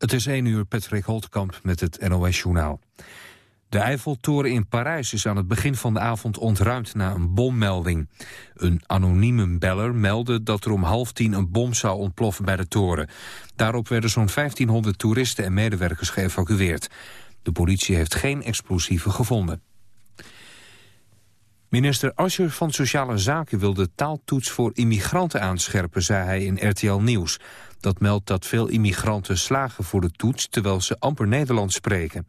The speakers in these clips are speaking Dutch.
Het is 1 uur, Patrick Holtkamp met het NOS-journaal. De Eiffeltoren in Parijs is aan het begin van de avond ontruimd na een bommelding. Een anonieme beller meldde dat er om half tien een bom zou ontploffen bij de toren. Daarop werden zo'n 1500 toeristen en medewerkers geëvacueerd. De politie heeft geen explosieven gevonden. Minister Ascher van Sociale Zaken wil de taaltoets voor immigranten aanscherpen, zei hij in RTL Nieuws. Dat meldt dat veel immigranten slagen voor de toets... terwijl ze amper Nederlands spreken.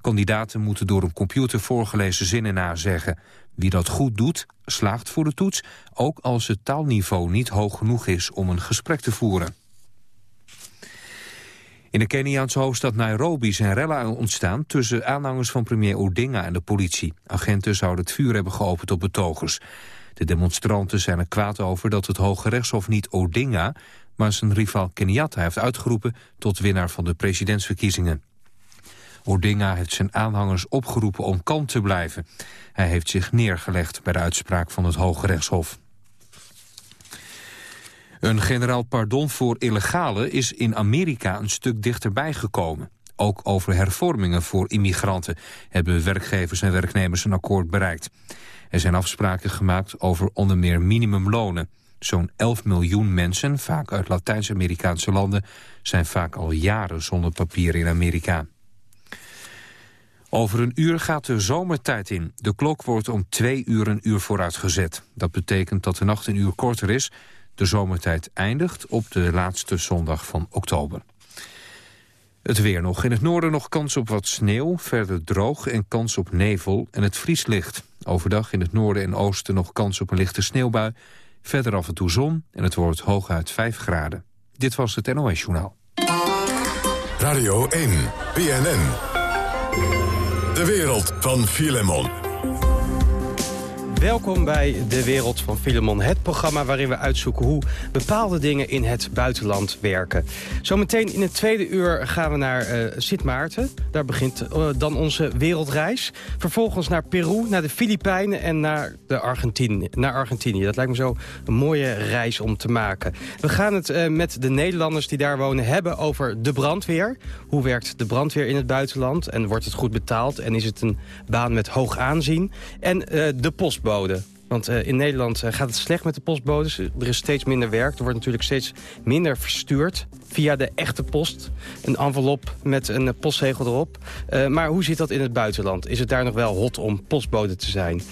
Kandidaten moeten door een computer voorgelezen zinnen nazeggen. Wie dat goed doet, slaagt voor de toets... ook als het taalniveau niet hoog genoeg is om een gesprek te voeren. In de Keniaanse hoofdstad Nairobi zijn rellen ontstaan... tussen aanhangers van premier Odinga en de politie. Agenten zouden het vuur hebben geopend op betogers. De demonstranten zijn er kwaad over dat het Hoge Rechtshof niet Odinga maar zijn rival Kenyatta heeft uitgeroepen tot winnaar van de presidentsverkiezingen. Odinga heeft zijn aanhangers opgeroepen om kalm te blijven. Hij heeft zich neergelegd bij de uitspraak van het Hoge Rechtshof. Een generaal pardon voor illegale is in Amerika een stuk dichterbij gekomen. Ook over hervormingen voor immigranten hebben werkgevers en werknemers een akkoord bereikt. Er zijn afspraken gemaakt over onder meer minimumlonen. Zo'n 11 miljoen mensen, vaak uit Latijns-Amerikaanse landen... zijn vaak al jaren zonder papier in Amerika. Over een uur gaat de zomertijd in. De klok wordt om twee uur een uur vooruitgezet. Dat betekent dat de nacht een uur korter is. De zomertijd eindigt op de laatste zondag van oktober. Het weer nog. In het noorden nog kans op wat sneeuw, verder droog en kans op nevel en het vrieslicht. Overdag in het noorden en oosten nog kans op een lichte sneeuwbui Verder af en toe zon en het wordt hooguit 5 graden. Dit was het NOS Journaal. Radio 1, BNN. De wereld van Filemon. Welkom bij De Wereld van Filemon, het programma waarin we uitzoeken hoe bepaalde dingen in het buitenland werken. Zometeen in het tweede uur gaan we naar uh, Sint Maarten. Daar begint uh, dan onze wereldreis. Vervolgens naar Peru, naar de Filipijnen en naar, de Argentinië, naar Argentinië. Dat lijkt me zo een mooie reis om te maken. We gaan het uh, met de Nederlanders die daar wonen hebben over de brandweer. Hoe werkt de brandweer in het buitenland en wordt het goed betaald en is het een baan met hoog aanzien? En de postbode want uh, in Nederland uh, gaat het slecht met de postbodes. Er is steeds minder werk. Er wordt natuurlijk steeds minder verstuurd via de echte post. Een envelop met een postzegel erop. maar hoe zit dat in het buitenland? Is het daar nog wel hot om postbode te zijn?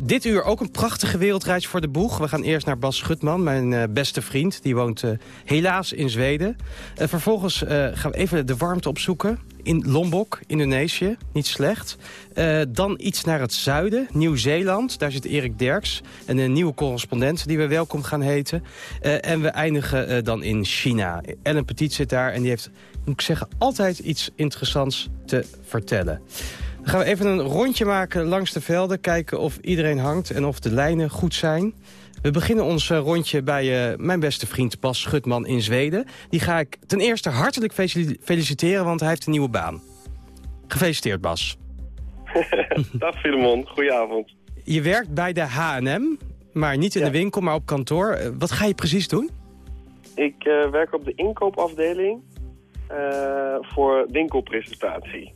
dit uur ook een prachtige wereldreis voor de boeg. We gaan eerst naar Bas Schutman, mijn beste vriend. Die woont helaas in Zweden. vervolgens gaan we even de warmte opzoeken in Lombok, Indonesië. Niet slecht. Uh, dan iets naar het zuiden, Nieuw-Zeeland. Daar zit Erik Derks, een, een nieuwe correspondent die we welkom gaan heten. Uh, en we eindigen uh, dan in China. Ellen Petit zit daar en die heeft, moet ik zeggen, altijd iets interessants te vertellen. Dan gaan we even een rondje maken langs de velden. Kijken of iedereen hangt en of de lijnen goed zijn. We beginnen ons rondje bij uh, mijn beste vriend Bas Schutman in Zweden. Die ga ik ten eerste hartelijk feliciteren, want hij heeft een nieuwe baan. Gefeliciteerd, Bas. Dag Filemon, goedenavond. Je werkt bij de H&M, maar niet in de winkel, maar op kantoor. Eh, wat ga je precies doen? Ik uh, werk op de inkoopafdeling uh, voor winkelpresentatie.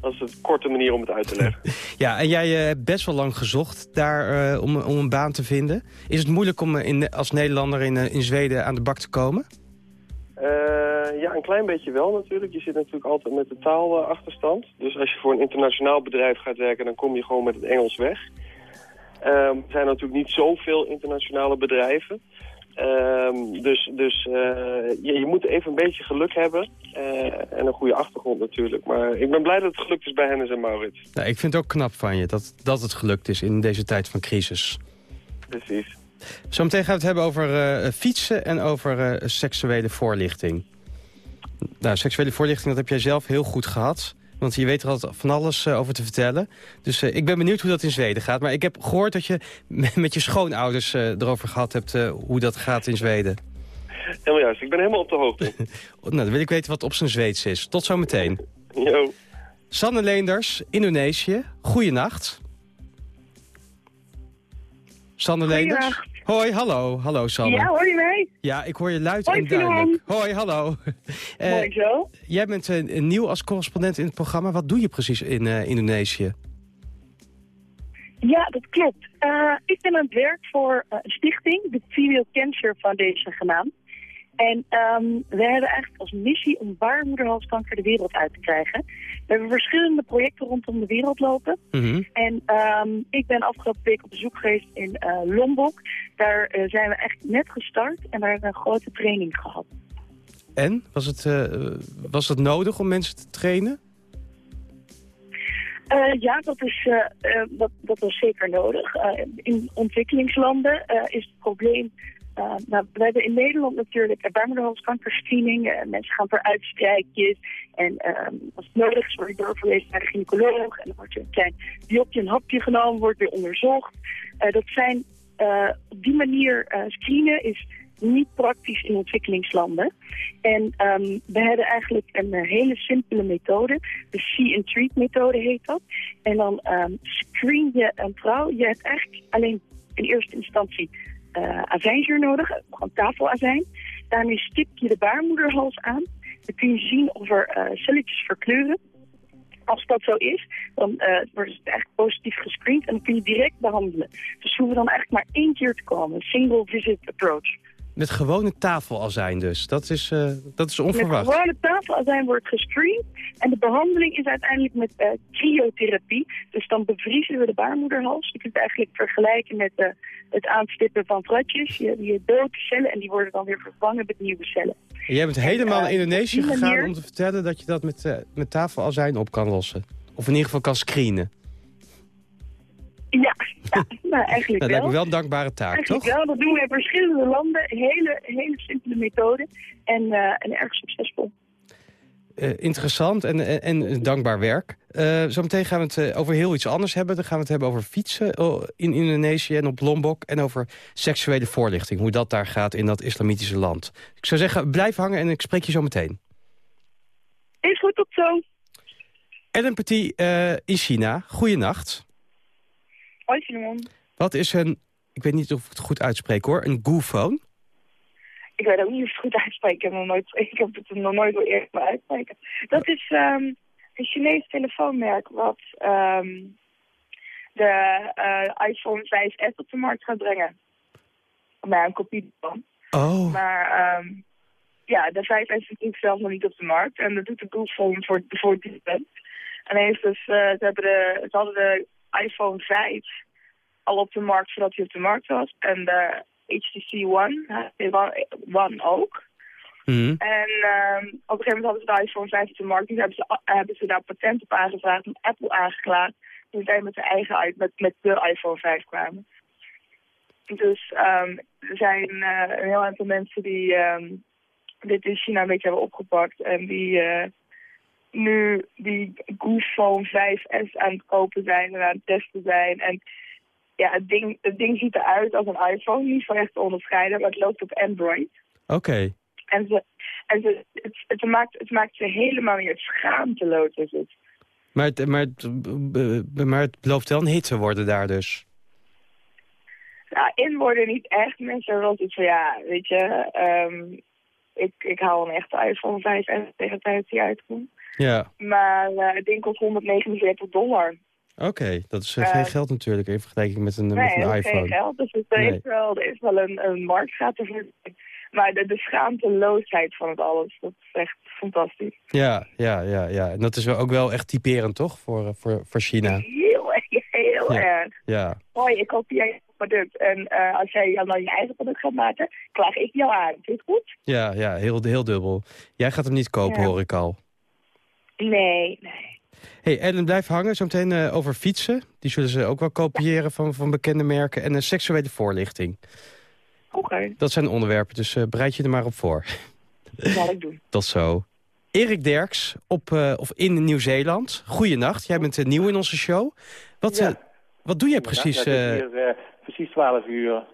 Dat is een korte manier om het uit te leggen. ja, en jij hebt best wel lang gezocht daar uh, om, om een baan te vinden. Is het moeilijk om in, als Nederlander in, in Zweden aan de bak te komen? Uh, ja, een klein beetje wel natuurlijk. Je zit natuurlijk altijd met de taalachterstand. Dus als je voor een internationaal bedrijf gaat werken, dan kom je gewoon met het Engels weg. Uh, er zijn natuurlijk niet zoveel internationale bedrijven. Um, dus dus uh, je, je, moet even een beetje geluk hebben. Uh, en een goede achtergrond natuurlijk. Maar ik ben blij dat het gelukt is bij Hennis en Maurits. Nou, ik vind het ook knap van je dat, dat het gelukt is in deze tijd van crisis. Precies. Zometeen gaan we het hebben over uh, fietsen en over seksuele voorlichting. Nou, seksuele voorlichting, dat heb jij zelf heel goed gehad. Want je weet er altijd van alles uh, over te vertellen. Dus uh, ik ben benieuwd hoe dat in Zweden gaat. Maar ik heb gehoord dat je met je schoonouders uh, erover gehad hebt... hoe dat gaat in Zweden. Helemaal juist, ik ben helemaal op de hoogte. nou, dan wil ik weten wat op zijn Zweeds is. Tot zometeen. Jo. Sanne Leenders, Indonesië. Goeienacht. Sanne Leenders. Hoi, hallo. Hallo, Sanne. Ja, hoor je mij? Ja, ik hoor je luid Hoi, en duidelijk. Hoi, hallo. Mooi zo. jij bent eh, nieuw als correspondent in het programma. Wat doe je precies in eh, Indonesië? Ja, dat klopt. Ik ben aan het werk voor een stichting, de Female Cancer Foundation genaamd. En ehm, we hebben eigenlijk als missie om baarmoederhalskanker de wereld uit te krijgen. We hebben verschillende projecten rondom de wereld lopen. Mhm. En ehm, ik ben afgelopen week op bezoek geweest in eh, Lombok. Daar eh, zijn we echt net gestart en daar hebben we een grote training gehad. En? Was het, eh, was het nodig om mensen te trainen? Ja, dat, is, dat, dat is zeker nodig. In ontwikkelingslanden is het probleem... eh, nou, we hebben in Nederland natuurlijk baarmoederhalskankerscreening. Eh, mensen gaan voor uitstrijkjes. En ehm, als het nodig is, word je doorverwezen naar de gynaecoloog. En dan wordt je een klein biopje, een hapje genomen, wordt weer onderzocht. Eh, dat zijn, eh, op die manier screenen is niet praktisch in ontwikkelingslanden. En ehm, we hebben eigenlijk een hele simpele methode. De see and treat methode heet dat. En dan ehm, screen je een vrouw. Je hebt eigenlijk alleen in eerste instantie eh azijnzuur nodig, gewoon tafelazijn. Daarmee stip je de baarmoederhals aan. Dan kun je zien of er eh, celletjes verkleuren. Als dat zo is, dan eh, wordt het eigenlijk positief gescreend en dan kun je direct behandelen. Dus we hoeven dan eigenlijk maar één keer te komen. Single visit approach. Met gewone tafelazijn dus. Dat is, eh, dat is Met onverwacht. gewone tafelazijn wordt gescreend. En de behandeling is uiteindelijk met eh, cryotherapie. Dus dan bevriezen we de baarmoederhals. Je kunt het eigenlijk vergelijken met eh, het aanstippen van vratjes. Je, je doodt de cellen en die worden dan weer vervangen met nieuwe cellen. En jij bent helemaal naar Indonesië gegaan manier- om te vertellen dat je dat met, met tafelazijn op kan lossen. Of in ieder geval kan screenen. Ja, ja nou, eigenlijk Dat wel. lijkt me wel een dankbare taak, Eigenlijk toch? wel, dat doen we in verschillende landen. Hele, hele simpele methode en, eh, en erg succesvol. Eh, interessant en, en, en dankbaar werk. Eh, zometeen gaan we het over heel iets anders hebben. Dan gaan we het hebben over fietsen oh, in Indonesië en op Lombok. En over seksuele voorlichting. Hoe dat daar gaat in dat islamitische land. Ik zou zeggen, blijf hangen en ik spreek je zo meteen. Is goed, tot zo. Ellen Petit in China. Goeienacht. Hoi. Wat is een, ik weet niet of ik het goed uitspreek hoor, een goophone? Ik weet ook niet of het goed uitspreken. Ik heb, nooit, ik heb het nog nooit wel eerder uitspreken. Dat is ehm, een Chinees telefoonmerk wat ehm, de eh, iPhone 5S op de markt gaat brengen. Maar een kopie van. Oh, Maar ehm, ja, de 5S is natuurlijk zelf nog niet op de markt. En dat doet de Google voor, voor die band. En hij heeft dus, eh, ze, hebben de, ze hadden de iPhone 5 al op de markt voordat hij op de markt was. En de HTC One, One, ook. mhm. En ehm, op een gegeven moment hadden ze de iPhone 5 op de markt. Dus hebben ze, hebben ze daar patent op aangevraagd en Apple aangeklaagd. Toen zij met, de eigen, met, met de iPhone 5 kwamen. Dus ehm, er zijn eh, een heel aantal mensen die ehm, dit in China een beetje hebben opgepakt. En die eh, nu die Goophone 5S aan het kopen zijn en aan het testen zijn. En ja, het ding, het ding ziet eruit als een iPhone. Niet van echt te onderscheiden, maar het loopt op Android. oké. En, ze, en ze, het, het, maakt, het maakt ze helemaal niet schaamteloos. Is het. Maar, het, maar, het, maar het belooft wel een hit te worden daar dus. Nou, in worden niet echt. Mensen hebben wel iets van, ja, weet je, ehm, ik, ik haal een echte iPhone 5 en tegen de tijd die uitkomt. Ja, Maar eh, het ding kost 149 dollar. oké. Dat is eh, Eh, geen geld natuurlijk in vergelijking met een, met nee, een dat is geen iPhone. geld. Dus er Nee. is wel, er is wel een, een markt gaat ervoor. Maar de, de schaamteloosheid van het alles, dat is echt fantastisch. Ja, ja, ja, ja. En dat is wel ook wel echt typerend, toch? Voor, eh, voor, voor China. Heel, heel Ja. erg. Ja. Hoi, ik kopieer je product. En als jij dan je eigen product gaat maken, klaag ik jou aan. Vind je het goed? Ja, ja heel, heel dubbel. Jij gaat hem niet kopen, Ja. hoor ik al. Nee, nee. hey, Ellen, blijf hangen. Zometeen eh over fietsen. Die zullen ze ook wel kopiëren van, van bekende merken. En een seksuele voorlichting. Oké, Dat zijn onderwerpen, dus eh, bereid je er maar op voor. dat zal ik doen. Tot zo. Erik Derks op, eh, of in Nieuw-Zeeland. Goeienacht, jij bent nieuw in onze show. Wat, Ja. wat doe jij precies? Ja, het is hier eh, precies 12 uur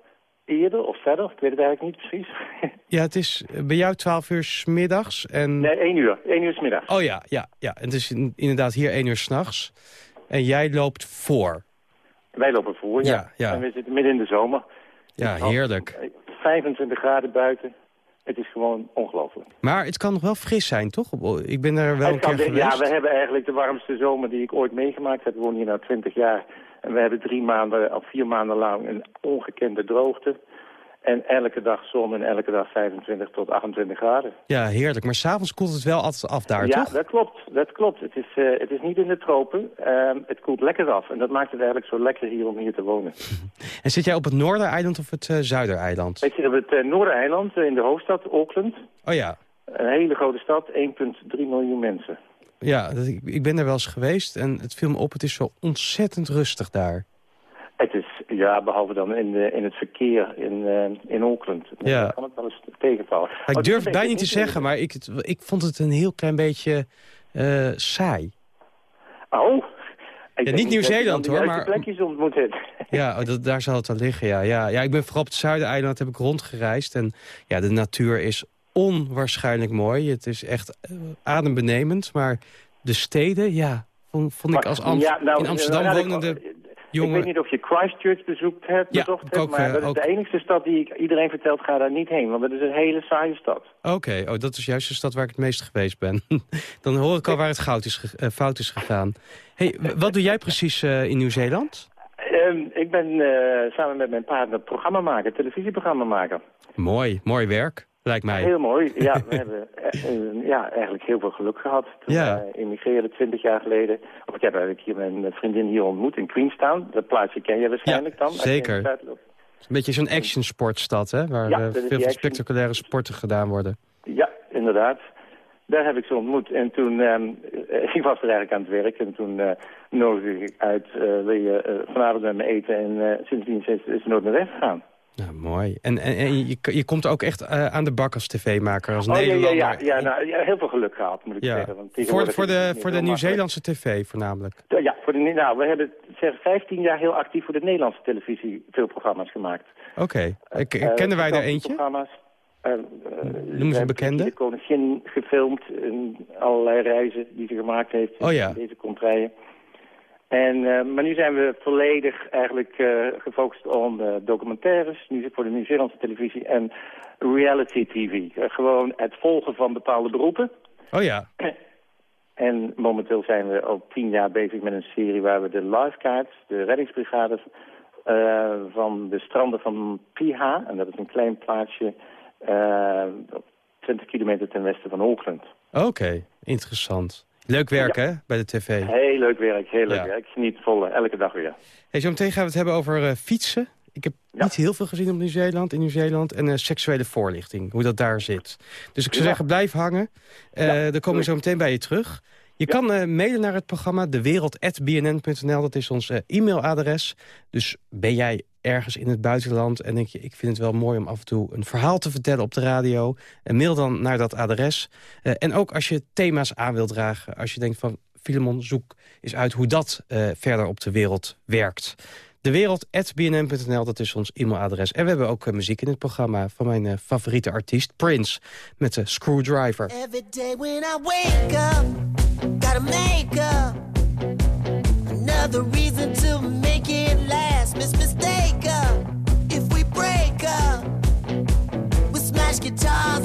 eerder of verder. Ik weet het eigenlijk niet precies. ja, het is bij jou 12 uur 's middags. En... nee, 1 uur. 1 uur is middag. Oh ja, ja, ja. En het is in- inderdaad hier 1 uur s'nachts. En jij loopt voor. Wij lopen voor, Ja, ja. ja. En we zitten midden in de zomer. Ja, heerlijk. 25 graden buiten. Het is gewoon ongelooflijk. Maar het kan nog wel fris zijn, toch? Ik ben er wel een keer geweest. Ja, we hebben eigenlijk de warmste zomer die ik ooit meegemaakt heb. We wonen hier nu 20 jaar. En we hebben drie maanden of vier maanden lang een ongekende droogte. En elke dag zon en elke dag 25 tot 28 graden. Ja, heerlijk. Maar s'avonds koelt het wel altijd af daar, ja, toch? Ja, dat klopt. Dat klopt. Het is, uh, het is niet in de tropen. Uh, het koelt lekker af. En dat maakt het eigenlijk zo lekker hier om hier te wonen. en zit jij op het Noordereiland of het uh, Zuidereiland? Ik zit op het uh, Noordereiland in de hoofdstad, Auckland. Oh ja. Een hele grote stad, 1,3 miljoen mensen. Ja, dat, ik, ik ben daar wel eens geweest en het viel me op. Het is zo ontzettend rustig daar. Het is, ja, behalve dan in, de, in het verkeer in, uh, in Auckland. Ja. Kan het wel eens tegenvallen. ik durf het bijna niet te zeggen, maar ik, ik vond het een heel klein beetje uh, saai. Oh, ja, niet Nieuw-Zeeland hoor, maar... plekjes ontmoet het. Ja, oh, dat, daar zal het wel liggen, ja. ja. Ja, ik ben vooral op het Zuideiland, heb ik rondgereisd. En ja, de natuur is onwaarschijnlijk mooi. Het is echt uh, adembenemend, maar de steden, ja, vond, vond ik als Am ja, nou, in Amsterdam nou, wonende... Jongen. Ik weet niet of je Christchurch bezoekt hebt, ja, ook, maar dat is de enige stad die ik iedereen vertelt, ga daar niet heen. Want dat is een hele saaie stad. Oké, okay. oh, dat is juist de stad waar ik het meest geweest ben. Dan hoor ik al waar het goud is fout is gegaan. Hey, wat doe jij precies uh, in Nieuw-Zeeland? Um, ik ben samen met mijn partner programma maken, televisieprogramma maken. Mooi, mooi werk. Lijkt mij. Heel mooi. Ja, we hebben uh, ja, eigenlijk heel veel geluk gehad. Toen ja. we emigreerden 20 jaar geleden. Of ik heb eigenlijk hier mijn vriendin hier ontmoet in Queenstown. Dat plaatsje ken je waarschijnlijk ja, dan. zeker. Een beetje zo'n action sportstad, hè? Waar ja, uh, veel action... spectaculaire sporten gedaan worden. Ja, inderdaad. Daar heb ik ze ontmoet. En toen, um, ik was er eigenlijk aan het werk. En toen uh, nodigde ik uit, wil je vanavond met me eten. En sindsdien is, is ze nooit meer weggegaan. Nou, mooi. En, en, en je, je komt ook echt uh, aan de bak als tv-maker, als oh, Nederlander. Ja, ja, ja, nou, ja, heel veel geluk gehad, moet ik ja. zeggen. Want voor voor de, voor de Nieuw-Zeelandse tv voornamelijk? Ja, voor de, nou, we hebben zeg, 15 jaar heel actief voor de Nederlandse televisie veel programma's gemaakt. Oké. Okay. Uh, Kennen wij er eentje? Programma's. Noem eens een bekende. de koningin gefilmd in allerlei reizen die ze gemaakt heeft. Oh ja. In deze contraien. En, uh, maar nu zijn we volledig eigenlijk uh, gefocust op uh, documentaires, nu voor de Nieuw-Zeelandse televisie en reality tv. gewoon het volgen van bepaalde beroepen. Oh ja. En momenteel zijn we al tien jaar bezig met een serie waar we de lifeguards, de reddingsbrigades van de stranden van Piha, en dat is een klein plaatsje 20 kilometer ten westen van Auckland. Oké, okay. interessant. Leuk werk, ja. hè, bij de tv? Heel leuk werk, heel leuk Ja. werk. Ik geniet vol, eh, elke dag weer. Hey, zo meteen gaan we het hebben over eh, fietsen. Ik heb Ja. niet heel veel gezien op Nieuw-Zeeland, in Nieuw-Zeeland. En eh, seksuele voorlichting, hoe dat daar zit. Dus ik zou zeggen, blijf hangen. Dan komen we zo meteen bij je terug. Je kan mailen naar het programma dewereld.bnn.nl. Dat is ons e-mailadres. Dus ben jij ergens in het buitenland en denk je... ik vind het wel mooi om af en toe een verhaal te vertellen op de radio... en mail dan naar dat adres. Eh, en ook als je thema's aan wilt dragen. Als je denkt van, Filemon, zoek eens uit hoe dat eh, verder op de wereld werkt. Dewereld.bnn.nl, dat is ons e-mailadres. En we hebben ook eh, muziek in het programma van mijn favoriete artiest, Prince... met de Screwdriver. When I wake up, make up another reason to make it last. Miss guitars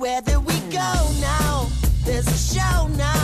That we go now, there's a show now.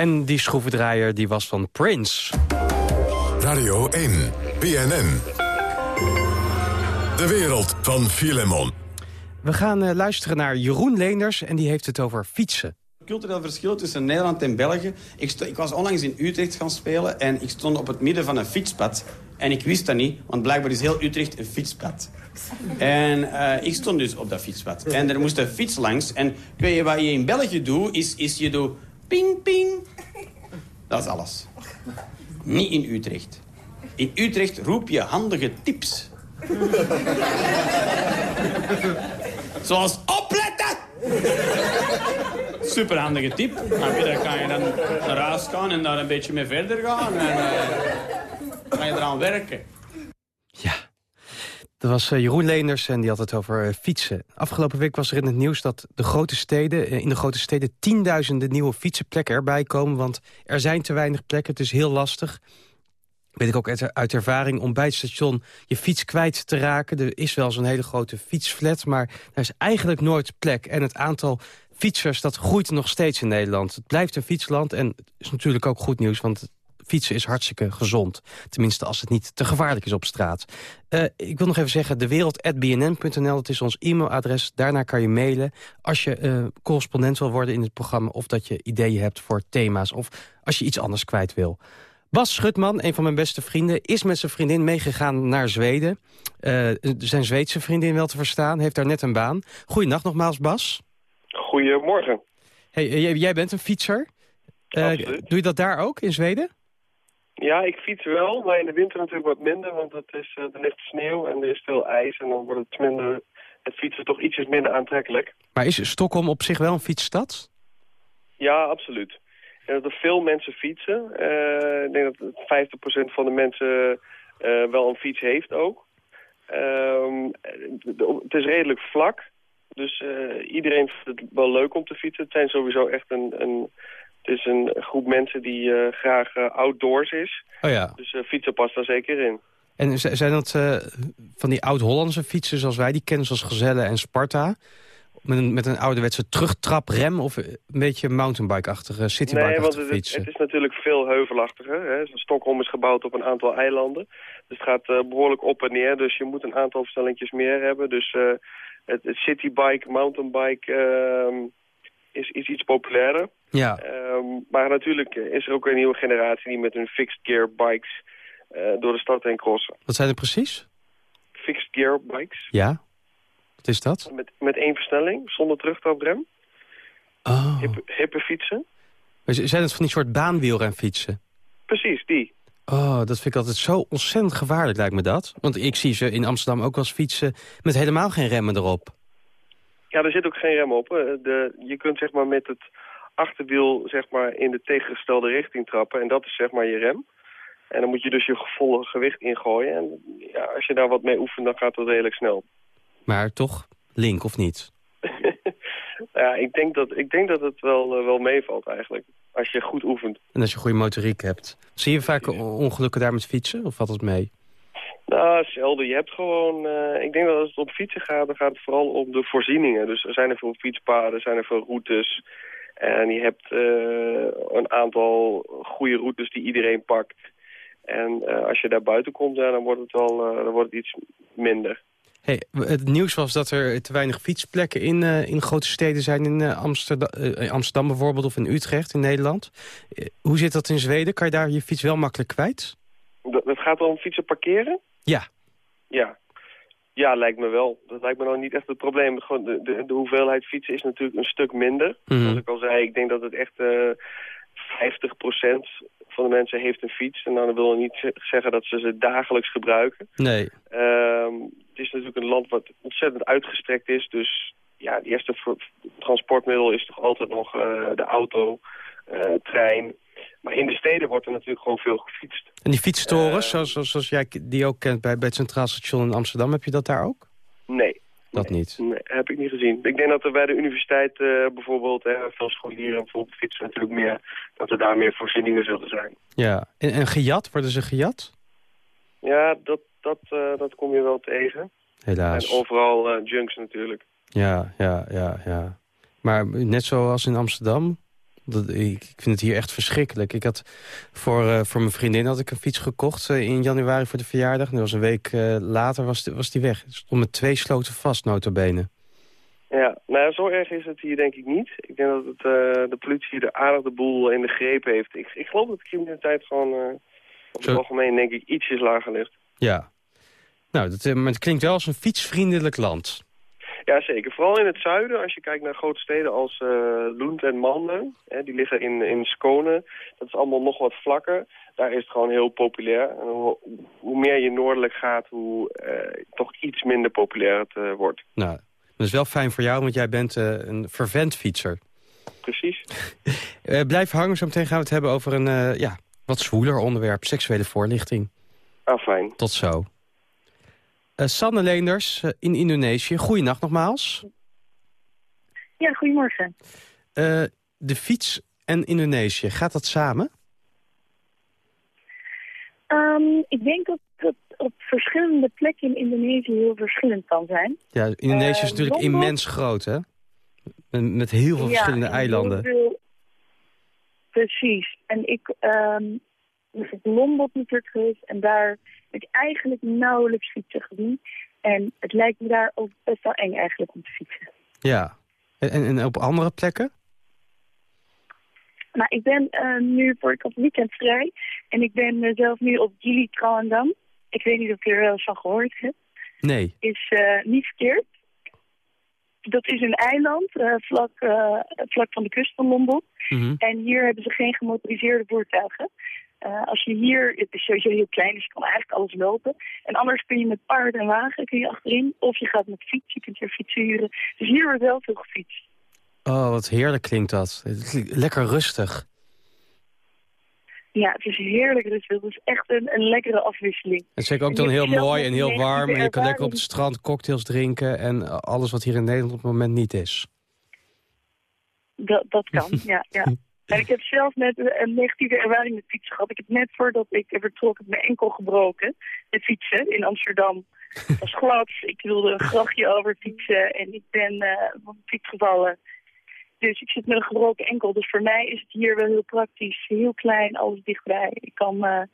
En die schroevendraaier die was van Prince. Radio 1, BNN. De wereld van Filemon. We gaan eh, luisteren naar Jeroen Leenders en die heeft het over fietsen. cultureel verschil tussen Nederland en België. Ik, ik was onlangs in Utrecht gaan spelen en ik stond op het midden van een fietspad. En ik wist dat niet, want blijkbaar is heel Utrecht een fietspad. En eh, ik stond dus op dat fietspad. En er moest een fiets langs. En weet je wat je in België doet, is, is je doet ping, ping. Dat is alles. Niet in Utrecht. In Utrecht roep je handige tips. Zoals opletten! Superhandige tip. Dan kan je dan naar huis gaan en daar een beetje mee verder gaan. En eh, kan je eraan werken. Ja, dat was eh, Jeroen Leenders en die had het over eh, fietsen. Afgelopen week was er in het nieuws dat de grote steden, eh, in de grote steden tienduizenden nieuwe fietsenplekken erbij komen. Want er zijn te weinig plekken, het is heel lastig. Weet ik ook uit, ervaring om bij het station je fiets kwijt te raken. Er is wel zo'n hele grote fietsflat, maar er is eigenlijk nooit plek. En het aantal fietsers, dat groeit nog steeds in Nederland. Het blijft een fietsland en het is natuurlijk ook goed nieuws... want fietsen is hartstikke gezond. Tenminste, als het niet te gevaarlijk is op straat. Eh, ik wil nog even zeggen, dewereld.bnn.nl, dat is ons e-mailadres. Daarna kan je mailen als je eh, correspondent wil worden in het programma... of dat je ideeën hebt voor thema's of als je iets anders kwijt wil. Bas Schutman, een van mijn beste vrienden, is met zijn vriendin meegegaan naar Zweden. Eh, zijn Zweedse vriendin wel te verstaan, heeft daar net een baan. Goeiedag nogmaals, Bas. Goedemorgen. Hey, jij, jij bent een fietser. Doe je dat daar ook, in Zweden? Ja, ik fiets wel, maar in de winter natuurlijk wat minder, want het is, eh, er ligt sneeuw en er is veel ijs en dan wordt het minder, het fietsen toch ietsjes minder aantrekkelijk. Maar is Stockholm op zich wel een fietsstad? Ja, absoluut. En dat er veel mensen fietsen. Eh, ik denk dat 50% van de mensen eh, wel een fiets heeft ook. Ehm, het is redelijk vlak. Dus iedereen vindt het wel leuk om te fietsen. Het zijn sowieso echt een... een het is een groep mensen die eh, graag eh, outdoors is. Oh ja. Dus eh, fietsen past daar zeker in. En zijn dat van die oud-Hollandse fietsen zoals wij, die kennen zoals Gezelle en Sparta? Met een, met een ouderwetse terugtraprem of een beetje mountainbike-achtige Nee, citybike-achtige want het, het, is natuurlijk veel heuvelachtiger. Hè. Stockholm is gebouwd op een aantal eilanden. Dus het gaat eh, behoorlijk op en neer. Dus je moet een aantal versnellingjes meer hebben. Dus het, het citybike, mountainbike ehm, is, is iets populairder. Ja, Ehm, maar natuurlijk is er ook een nieuwe generatie die met hun fixed gear bikes eh, door de stad heen crossen. wat zijn er precies? Fixed gear bikes. Ja, wat is dat? Met, met één versnelling, zonder terugtraprem. Oh. Hippe, hippe fietsen. Zijn het van die soort baanwielrenfietsen? Precies, die. Oh, dat vind ik altijd zo ontzettend gevaarlijk, lijkt me dat. Want ik zie ze in Amsterdam ook wel eens fietsen met helemaal geen remmen erop. Ja, er zit ook geen rem op. De, je kunt zeg maar met het achterwiel zeg maar in de tegengestelde richting trappen. En dat is zeg maar je rem. En dan moet je dus je volle gewicht ingooien. En ja, als je daar wat mee oefent, dan gaat dat redelijk snel. Maar toch, link of niet? ja, ik denk dat, ik denk dat het wel, eh, wel meevalt eigenlijk. Als je goed oefent. En als je goede motoriek hebt. Zie je vaak ongelukken daar met fietsen? Of valt het mee? Nou, zelden. Je hebt gewoon... eh, ik denk dat als het om fietsen gaat, dan gaat het vooral om de voorzieningen. Dus er zijn er veel fietspaden, zijn er veel routes. En je hebt eh, een aantal goede routes die iedereen pakt. En eh, als je daar buiten komt, ja, dan wordt het wel dan wordt het iets minder. Hey, het nieuws was dat er te weinig fietsplekken in, in grote steden zijn. In Amsterdam, Amsterdam bijvoorbeeld of in Utrecht in Nederland. Hoe zit dat in Zweden? Kan je daar je fiets wel makkelijk kwijt? Dat, het gaat om fietsen parkeren? Ja. Ja. Ja, lijkt me wel. Dat lijkt me nou niet echt het probleem. Gewoon de, de, de hoeveelheid fietsen is natuurlijk een stuk minder. Mhm. Zoals ik al zei, ik denk dat het echt eh 50% van de mensen heeft een fiets. En nou, dat wil niet ze- zeggen dat ze ze dagelijks gebruiken. Nee. Ehm, het is natuurlijk een land wat ontzettend uitgestrekt is. Dus ja, het eerste transportmiddel is toch altijd nog eh, de auto, eh, trein. Maar in de steden wordt er natuurlijk gewoon veel gefietst. En die fietstorens, Eh, zoals, zoals, zoals jij die ook kent bij, bij het Centraal Station in Amsterdam, heb je dat daar ook? Nee, Dat niet. Nee, heb ik niet gezien. Ik denk dat er bij de universiteit eh, bijvoorbeeld, veel scholieren bijvoorbeeld fietsen natuurlijk meer, dat er daar meer voorzieningen zullen zijn. Ja. En, en gejat? Worden ze gejat? Ja, dat, dat, eh, dat kom je wel tegen. Helaas. En overal junks natuurlijk. Ja, ja, ja, ja. Maar net zoals in Amsterdam, dat, ik, ik vind het hier echt verschrikkelijk. Ik had voor, eh, voor mijn vriendin had ik een fiets gekocht eh, in januari voor de verjaardag. En dat was een week eh, later was, die- was die weg. Het stond met twee sloten vast, notabene. Ja, nou ja, zo erg is het hier denk ik niet. Ik denk dat het, de politie de aardig de boel in de greep heeft. Ik, ik geloof dat de criminaliteit gewoon op Zo- het algemeen denk ik ietsjes lager ligt. Ja. Nou, dat, maar het klinkt wel als een fietsvriendelijk land. Ja, zeker. Vooral in het zuiden, als je kijkt naar grote steden als eh Lund en Manden. Hè, die liggen in, in Skåne. Dat is allemaal nog wat vlakker. Daar is het gewoon heel populair. En hoe, hoe meer je noordelijk gaat, hoe eh, toch iets minder populair het eh, wordt. Nou, dat is wel fijn voor jou, want jij bent een vervent fietser. Precies. Blijf hangen, zo meteen gaan we het hebben over een ja, wat zwoeler onderwerp. Seksuele voorlichting. Ah, fijn. Tot zo. Eh, Sanne Leenders eh, in Indonesië. Goeienacht nogmaals. Ja, goedemorgen. Eh, de fiets en Indonesië, gaat dat samen? Ehm, ik denk dat het op verschillende plekken in Indonesië heel verschillend kan zijn. Ja, Indonesië is natuurlijk immens groot, hè? Met, heel veel verschillende en eilanden. veel- Precies. En ik ehm was op Lombok natuurlijk geweest en daar heb ik eigenlijk nauwelijks fietsen gezien. En het lijkt me daar ook best wel eng eigenlijk om te fietsen. Ja. En, en, op andere plekken? Maar ik ben eh, nu voor ik op het weekend vrij en ik ben zelf nu op Gili Trandam. Ik weet niet of je er wel eens van gehoord hebt. Nee. is eh, niet verkeerd. Dat is een eiland eh, vlak, vlak van de kust van Lombok. Mhm. En hier hebben ze geen gemotoriseerde voertuigen. Eh, als je hier, het is sowieso heel klein, dus je kan eigenlijk alles lopen. En anders kun je met paard en wagen kun je achterin. Of je gaat met fiets, je kunt hier fietsen huren. Dus hier wordt wel veel gefietst. Oh, wat heerlijk klinkt dat. Het Lekker rustig. Ja, het is heerlijk rustig. Het is echt een, een lekkere afwisseling. En zeker ook dan je heel mooi en heel warm. En je kan lekker op het strand cocktails drinken. En eh, alles wat hier in Nederland op het moment niet is. Dat, dat kan, ja. ja. En ik heb zelf net een, negatieve ervaring met fietsen gehad. Ik heb net voordat ik vertrok mijn enkel gebroken met fietsen in Amsterdam. Het was glad, ik wilde een grachtje over fietsen en ik ben eh, van de fiets gevallen. Dus ik zit met een gebroken enkel. Dus voor mij is het hier wel heel praktisch, heel klein, alles dichtbij. Ik kan me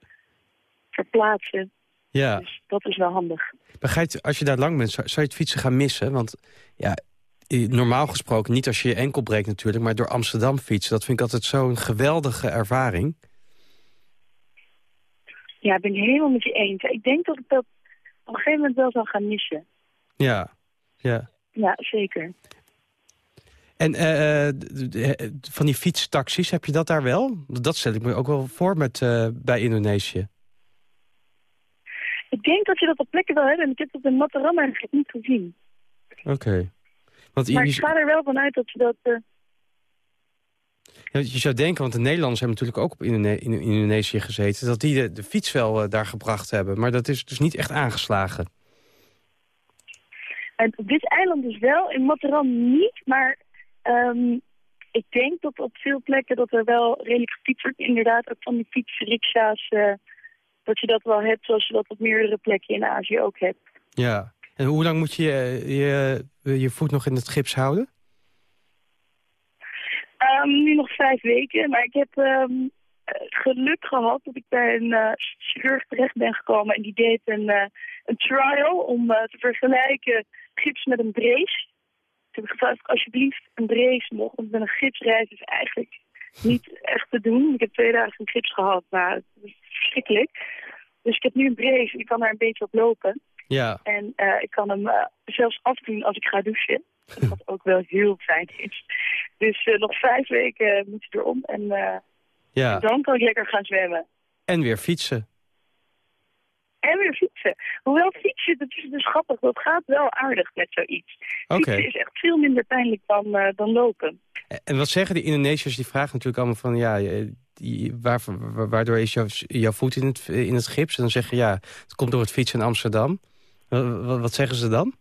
verplaatsen, Ja, dus dat is wel handig. maar ga je het- als je daar lang bent, zou, je het fietsen gaan missen? Want ja, eh, normaal gesproken, niet als je je enkel breekt natuurlijk... maar door Amsterdam fietsen, dat vind ik altijd zo'n geweldige ervaring. Ja, ik ben het helemaal met je eens. Ik denk dat ik dat op een gegeven moment wel zal gaan missen. Ja, ja. Ja, zeker. En eh, eh, van die fietstaxis, heb je dat daar wel? Dat stel ik me ook wel voor met, eh, bij Indonesië. Ik denk dat je dat op plekken wel hebt en ik heb dat in Mataram eigenlijk niet gezien. Oké. Want je, Maar ik je, ga er wel vanuit dat ze dat... eh, ja, je zou denken, want de Nederlanders hebben natuurlijk ook op Indone- in Indonesië gezeten... dat die de, de fiets wel eh, daar gebracht hebben. Maar dat is dus niet echt aangeslagen. En op dit eiland dus wel, in Mataram niet, maar ehm, ik denk dat op veel plekken dat er wel redelijk gefietst wordt. Inderdaad, ook van die fietsriksha's, eh dat je dat wel hebt zoals je dat op meerdere plekken in Azië ook hebt. Ja. En hoe lang moet je je, je, je voet nog in het gips houden? Ehm, nu nog vijf weken, maar ik heb ehm, eh, geluk gehad dat ik bij een eh, chirurg terecht ben gekomen en die deed een, eh, een trial om eh, te vergelijken gips met een brace. Toen heb ik gevraagd, alsjeblieft, een brace mocht, want met een gipsreis is eigenlijk niet echt te doen. Ik heb twee dagen een gips gehad, maar het is verschrikkelijk. Dus ik heb nu een brace ik kan daar een beetje op lopen. Ja. En eh, ik kan hem eh, zelfs afdoen als ik ga douchen. Wat ook wel heel fijn is. Dus eh, nog vijf weken moet je erom. En ja. dan kan ik lekker gaan zwemmen. En weer fietsen. En weer fietsen. Hoewel fietsen, dat is dus grappig. Dat gaat wel aardig met zoiets. Fietsen is echt veel minder pijnlijk dan, dan lopen. En wat zeggen die Indonesiërs? Die vragen natuurlijk allemaal van... ja, die, waar, wa- waardoor is jouw, jouw voet in het, in het gips? En dan zeg je, ja, het komt door het fietsen in Amsterdam. Wat, zeggen ze dan?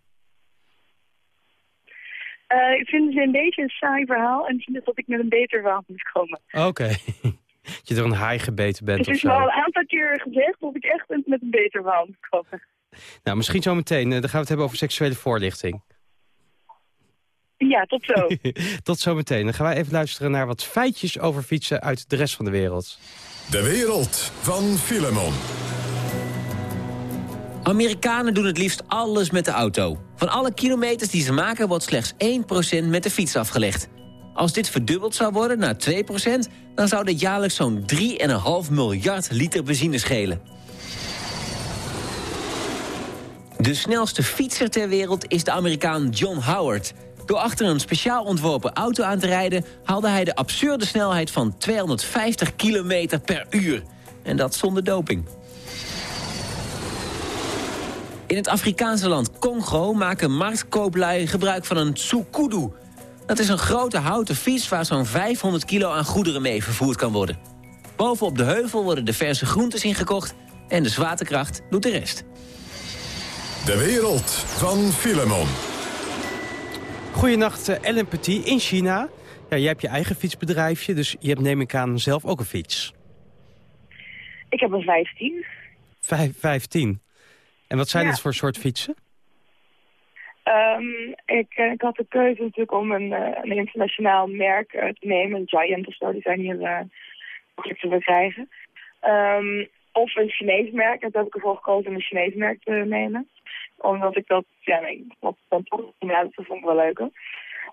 Eh, ik vind het een beetje een saai verhaal. En zien dat ik met een beter verhaal moet komen. Oké. Dat je door een haai gebeten bent Het of is wel zo. een aantal keer gezegd dat ik echt met een beter verhaal moet komen. Nou, misschien zo meteen. eh, Dan gaan we het hebben over seksuele voorlichting. Ja, tot zo. Tot zometeen. Dan gaan wij even luisteren naar wat feitjes over fietsen uit de rest van de wereld. De wereld van Filemon. Amerikanen doen het liefst alles met de auto. Van alle kilometers die ze maken wordt slechts 1% met de fiets afgelegd. Als dit verdubbeld zou worden naar 2%... dan zou dit jaarlijks zo'n 3,5 miljard liter benzine schelen. De snelste fietser ter wereld is de Amerikaan John Howard. Door achter een speciaal ontworpen auto aan te rijden... haalde hij de absurde snelheid van 250 kilometer per uur. En dat zonder doping. In het Afrikaanse land Congo maken marktkooplui gebruik van een tsukudu. Dat is een grote houten fiets waar zo'n 500 kilo aan goederen mee vervoerd kan worden. Bovenop de heuvel worden de verse groentes ingekocht en de zwaartekracht doet de rest. De wereld van Filemon. Goedenacht, eh, Ellen Petit in China. Ja, jij hebt je eigen fietsbedrijfje, dus je hebt neem ik aan zelf ook een fiets. ik heb een 15. Vijf, 15. En wat zijn Ja. het voor soort fietsen? Ehm, ik, eh, ik had de keuze natuurlijk om een, eh, een internationaal merk eh, te nemen. Giant of zo, die zijn hier uh, makkelijk te verkrijgen. Ehm, of een Chinees merk. En toen heb ik ervoor gekozen om een Chinees merk te nemen. Omdat ik dat, ja, nee, wat dan toch, ja, dat vond ik wel leuker.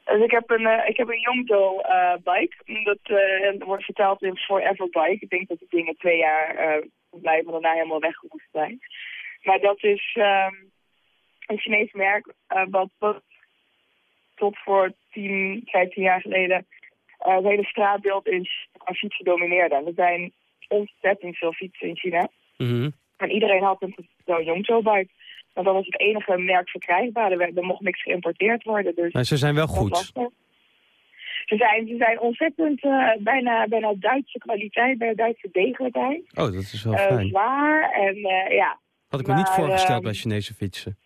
Dus ik heb een, eh, ik heb een Yongto eh, bike. Dat wordt vertaald in Forever Bike. Ik denk dat die dingen twee jaar blijven en daarna helemaal weggemoest zijn. Maar dat is ehm, een Chinees merk eh, wat, tot voor 10, 15 jaar geleden eh, het hele straatbeeld in aan fietsen domineerde. Er zijn ontzettend veel fietsen in China. Mhm. En iedereen had een zo'n Yongzhou-bike. Want dat was het enige merk verkrijgbaar. Er, werd- er mocht niks geïmporteerd worden. Dus Maar ze zijn wel goed. Ze zijn, ze zijn ontzettend eh, bijna, bijna Duitse kwaliteit, bijna Duitse degelijkheid. Oh, dat is wel fijn. zwaar en ja. Had ik me niet voorgesteld ehm, bij Chinese fietsen.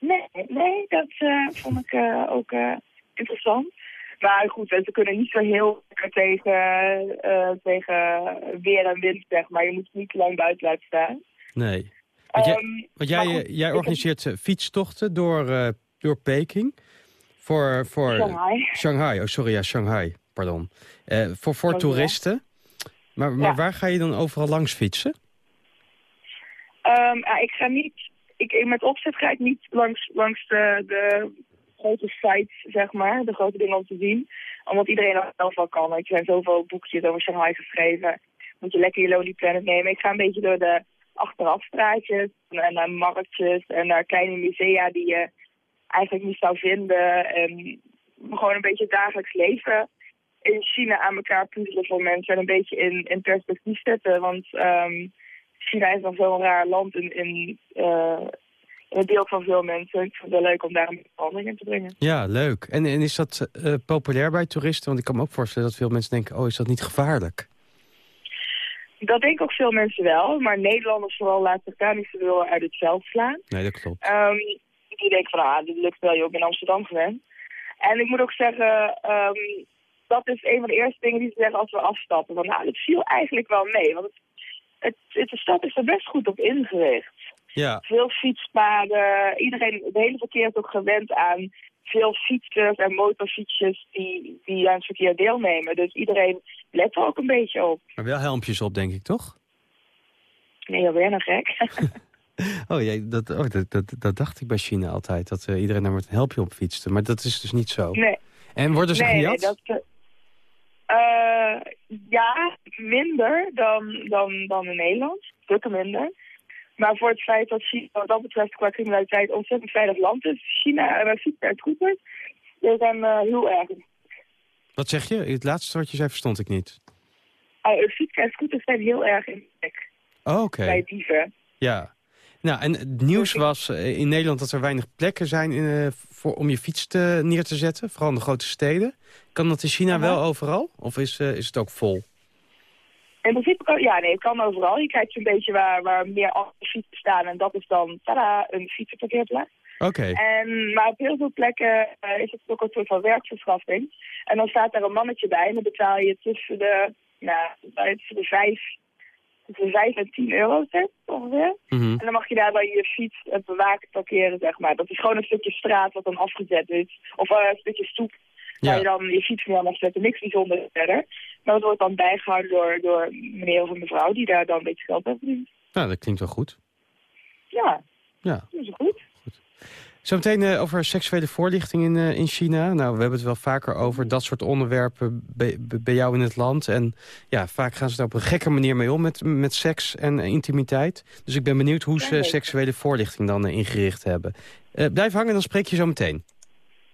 Nee, nee dat eh, vond ik eh, ook eh, interessant. Maar goed, ze kunnen niet zo heel lekker tegen, tegen weer en wind, zeg maar. Je moet niet lang buiten laten staan. Nee. Want jij, Ehm, want jij, goed, organiseert fietstochten door, door Peking. Voor, voor Shanghai. Shanghai, oh sorry, ja, Shanghai, pardon. Voor voor Oh, ja. toeristen. Maar, maar Ja. waar ga je dan overal langs fietsen? Ehm, ja, ik ga niet, ik, met opzet ga ik niet langs, langs de, de grote sites, zeg maar, de grote dingen om te zien. Omdat iedereen dat zelf wel kan. Er zijn zoveel boekjes over Shanghai geschreven. Moet je lekker je Lonely Planet nemen. Ik ga een beetje door de achterafstraatjes en naar marktjes en naar kleine musea die je eigenlijk niet zou vinden. En gewoon een beetje het dagelijks leven in China aan elkaar puzzelen voor mensen en een beetje in, in perspectief zetten. Want ehm, China is nog zo'n raar land in, in, eh, in het beeld van veel mensen. Ik vind het wel leuk om daar een verandering in te brengen. Ja, leuk. En, en is dat eh, populair bij toeristen? Want ik kan me ook voorstellen dat veel mensen denken... oh, is dat niet gevaarlijk? Dat denken ook veel mensen wel, maar Nederlanders vooral laten zich daar niet zoveel uit het veld slaan. Nee, dat klopt. Ehm, die denken van, ah, dit lukt wel, je ook in Amsterdam gewend. En ik moet ook zeggen, ehm, dat is een van de eerste dingen die ze zeggen als we afstappen. Van, nou, dat viel eigenlijk wel mee, want het, het, het- de stad is er best goed op ingericht. Ja, Veel fietspaden, iedereen, het hele verkeer is ook gewend aan veel fietsers en motorfietsjes die, die aan het verkeer deelnemen. Dus iedereen let er ook een beetje op. maar wel helmpjes op, denk ik, toch? Nee, alweer een gek. Oh, jij, dat, oh dat, dat, dat dacht ik bij China altijd. Dat eh, iedereen daar met een helmpje op fietste. Maar dat is dus niet zo. nee. En worden ze nee, nee, gejat? dat... eh, ja, minder dan, dan, dan in Nederland. Stukken minder. Maar voor het feit dat China wat dat betreft qua criminaliteit een ontzettend veilig land is. China en fietsen en scooters, die zijn eh, heel erg. Wat zeg je? Het laatste wat je zei verstond ik niet. Uh, fietsen en scooters zijn heel erg in de nek Oh, oké. bij dieven. Ja. Nou, en het nieuws was eh, in Nederland dat er weinig plekken zijn in, eh, voor, om je fiets te, neer te zetten. Vooral in de grote steden. Kan dat in China Aha. wel overal? Of is, eh, is het ook vol? In principe kan, ja, nee, het kan overal. Je kijkt een beetje waar, waar meer fietsen staan en dat is dan, tada, een fietsenparkeerplaats. Oké. En, maar op heel veel plekken is het ook een soort van werkverschaffing. En dan staat daar een mannetje bij en dan betaal je tussen de, nou, tussen de vijf, tussen de vijf en tien euro zeg, ongeveer. Mhm. En dan mag je daar dan je fiets en bewaakt parkeren, zeg maar. Dat is gewoon een stukje straat wat dan afgezet is. Of eh, een stukje stoep waar Ja. je dan je fiets mee mag zetten. Niks bijzonders verder. Maar dat wordt dan bijgehouden door, door meneer of mevrouw die daar dan een beetje geld aan verdient. Nou, dat klinkt wel goed. Ja, Ja. dat is goed. Zometeen eh, over seksuele voorlichting in, eh, in China. Nou, we hebben het wel vaker over dat soort onderwerpen bij, bij jou in het land. En ja, vaak gaan ze daar op een gekke manier mee om met, met seks en eh, intimiteit. Dus ik ben benieuwd hoe ze seksuele voorlichting dan ingericht hebben. Eh, blijf hangen, dan spreek je zo meteen.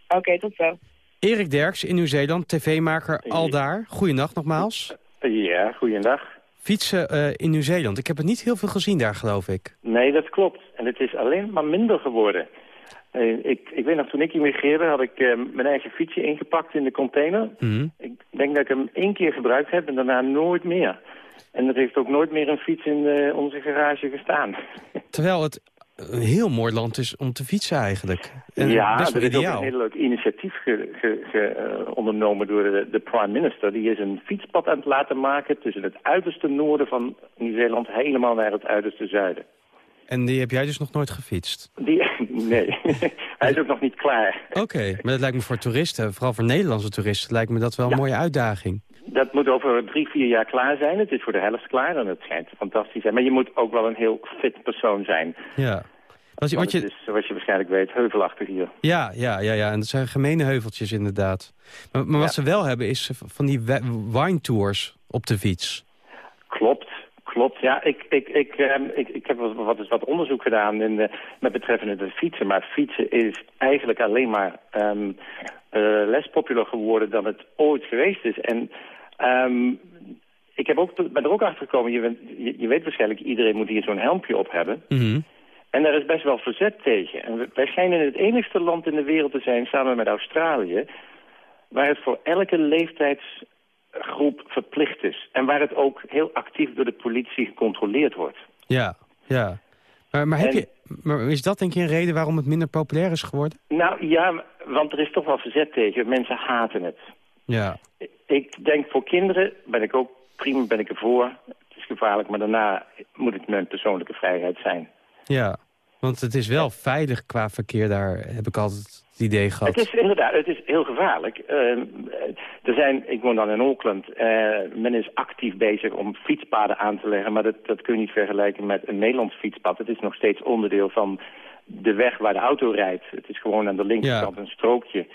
Oké, tot zo. Erik Derks in Nieuw-Zeeland, tv-maker Aldaar. Goeienacht nogmaals. Ja, goeiedag. Fietsen eh, in Nieuw-Zeeland. Ik heb het niet heel veel gezien daar, geloof ik. Nee, dat klopt. En het is alleen maar minder geworden. Eh, ik, ik weet nog, toen ik immigreerde had ik eh, mijn eigen fietsje ingepakt in de container. Mhm. Ik denk dat ik hem één keer gebruikt heb en daarna nooit meer. En er heeft ook nooit meer een fiets in eh, onze garage gestaan. Terwijl het een heel mooi land is om te fietsen eigenlijk. En ja, best wel er is ook een heel leuk initiatief ge- ge- ge- ondernomen door de, de prime minister. Die is een fietspad aan het laten maken tussen het uiterste noorden van Nieuw-Zeeland helemaal naar het uiterste zuiden. En die heb jij dus nog nooit gefietst? Die, nee, hij is ook nog niet klaar. Oké, maar dat lijkt me voor toeristen, vooral voor Nederlandse toeristen... lijkt me dat wel een mooie uitdaging. Dat moet over drie, vier jaar klaar zijn. Het is voor de helft klaar en het schijnt fantastisch zijn. Maar je moet ook wel een heel fit persoon zijn. Ja. Wat je, wat je, is, zoals je waarschijnlijk weet, heuvelachtig hier. ja, ja, ja, ja, en dat zijn gemene heuveltjes inderdaad. Maar, maar wat Ja. ze wel hebben is van die wi- wine tours op de fiets. Klopt, klopt. Ja, ik, ik, ik, ehm, ik, ik heb wat, wat, wat onderzoek gedaan in, de- met betreffende de fietsen. Maar fietsen is eigenlijk alleen maar ehm eh, less popular geworden dan het ooit geweest is. En ehm, ik heb ook, ben er ook achter gekomen, je, bent- je, je weet waarschijnlijk, iedereen moet hier zo'n helmpje op hebben. Mhm. En daar is best wel verzet tegen. En wij schijnen het enigste land in de wereld te zijn, samen met Australië... waar het voor elke leeftijdsgroep verplicht is. En waar het ook heel actief door de politie gecontroleerd wordt. Ja, ja. Maar, maar, heb En- je, maar is dat denk je een reden waarom het minder populair is geworden? Nou ja, want er is toch wel verzet tegen. Mensen haten het. Ja. Ik denk voor kinderen ben ik ook prima ben ik ervoor. Het is gevaarlijk, maar daarna moet het mijn persoonlijke vrijheid zijn. Ja, want het is wel veilig qua verkeer daar, heb ik altijd het idee gehad. Het is inderdaad, het is heel gevaarlijk. Uh, er zijn, ik woon dan in Auckland, uh, men is actief bezig om fietspaden aan te leggen, maar dat, dat kun je niet vergelijken met een Nederlands fietspad. Het is nog steeds onderdeel van de weg waar de auto rijdt. Het is gewoon aan de linkerkant Ja. een strookje.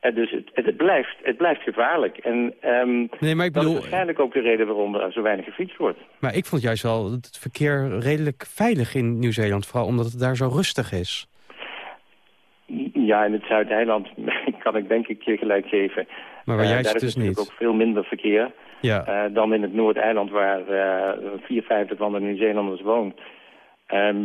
En dus het, het, het blijft, het blijft gevaarlijk. En ehm, Nee, maar ik dat is bedoel, waarschijnlijk ook de reden waarom er zo weinig gefietst wordt. maar ik vond juist wel het verkeer redelijk veilig in Nieuw-Zeeland. Vooral omdat het daar zo rustig is. Ja, in het Zuid-Eiland kan ik denk ik je gelijk geven. Maar waar Eh, jij daar zit is dus natuurlijk niet. ook veel minder verkeer Ja, eh, dan in het Noordeiland waar eh, vier vijfde van de Nieuw-Zeelanders woont. Ehm,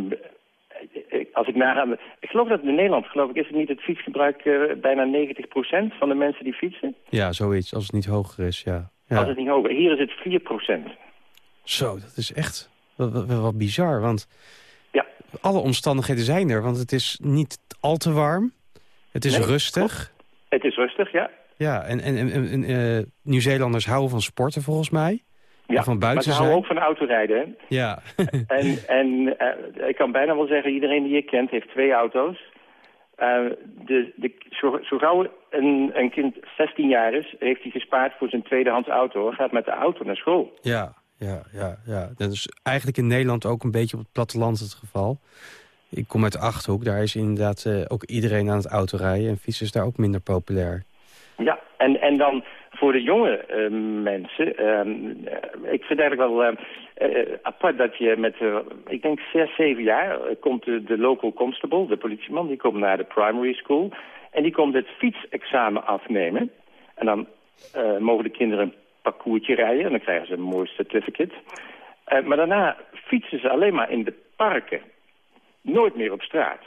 als ik naga, ik geloof dat in Nederland, geloof ik, is het niet het fietsgebruik bijna 90% van de mensen die fietsen? ja, zoiets, als het niet hoger is, ja. Als ja. het niet hoger. Hier is het 4%. Zo, dat is echt wel wat bizar, want. Alle omstandigheden zijn er. Want het is niet al te warm, het is Nee, rustig. Het is rustig, ja. Ja, en, en, en, en, eh, Nieuw-Zeelanders houden van sporten volgens mij. ja. Van maar buiten ze houden ook van autorijden. hè. Ja, En, en eh, ik kan bijna wel zeggen, iedereen die je kent heeft twee auto's. Eh, de, de, zo, zo gauw een, een kind 16 jaar is, heeft hij gespaard voor zijn tweedehands auto. en Gaat met de auto naar school. ja, ja, ja, ja. Dat is eigenlijk in Nederland ook een beetje op het platteland het geval. Ik kom uit de Achterhoek, daar is inderdaad eh, ook iedereen aan het autorijden. En fietsen is daar ook minder populair. Ja, en, en dan voor de jonge eh, mensen. ehm, eh, ik vind eigenlijk wel eh, eh, apart dat je met, ik denk zes, zeven jaar, komt de, local constable, de politieman, die komt naar de primary school. En die komt het fietsexamen afnemen. En dan mogen de kinderen parcoursje rijden en dan krijgen ze een mooi certificate. Eh, maar daarna fietsen ze alleen maar in de parken. Nooit meer op straat.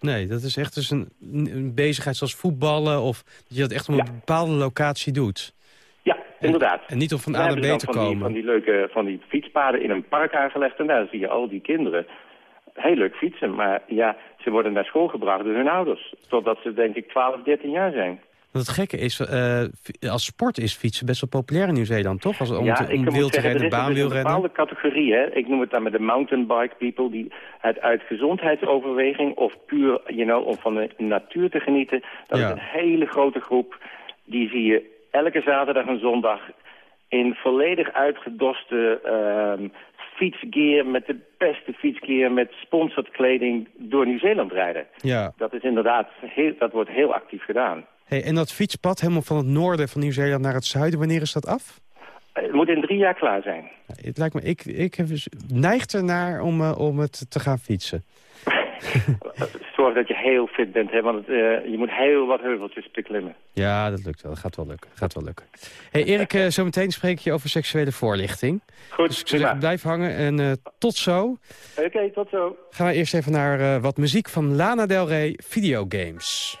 Nee, dat is echt dus een, een bezigheid zoals voetballen... of dat je dat echt op een Ja. bepaalde locatie doet. Ja, inderdaad. En niet om van A naar B te van die, komen. van die leuke van die fietspaden in een park aangelegd. En daar zie je al die kinderen heel leuk fietsen. Maar ja, ze worden naar school gebracht door hun ouders. Totdat ze denk ik 12, 13 jaar zijn. Want het gekke is, eh, als sport is fietsen best wel populair in Nieuw-Zeeland, toch? Als, om ja, te, om wild te rennen, is een baanwielrennen. bepaalde categorie. Hè? Ik noem het dan met de mountainbike people. Die het uit gezondheidsoverweging of puur you know, om van de natuur te genieten. Dat Ja. is een hele grote groep. Die zie je elke zaterdag en zondag in volledig uitgedoste ehm fietsgear... met de beste fietsgear, met sponsored kleding door Nieuw-Zeeland rijden. Ja. Dat is inderdaad, heel, dat wordt heel actief gedaan. Hey, en dat fietspad helemaal van het noorden van Nieuw-Zeeland naar het zuiden, wanneer is dat af? Eh, Het moet in drie jaar klaar zijn. Het lijkt me, ik, ik heb, dus- neigt ernaar om, eh, om het te gaan fietsen. Zorg dat je heel fit bent, hè, want het, eh, je moet heel wat heuveltjes beklimmen. Ja, dat lukt wel. Dat gaat wel lukken. Gaat wel lukken. Hey Erik, eh, zometeen spreek je over seksuele voorlichting. Goed, Dus ik zou prima. zeggen, blijf hangen en tot zo. Oké, tot zo. Gaan we eerst even naar wat muziek van Lana Del Rey, videogames.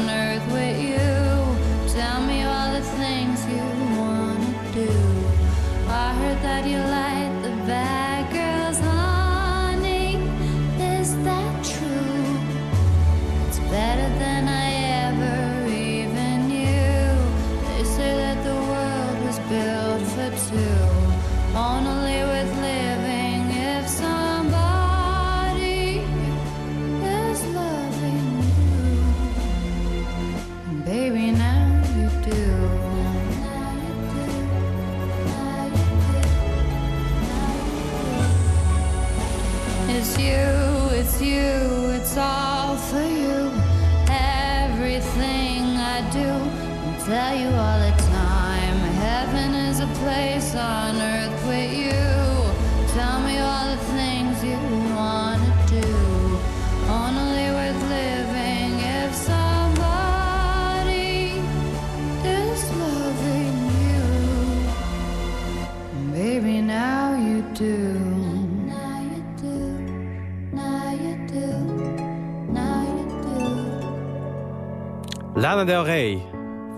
Lana Del Rey,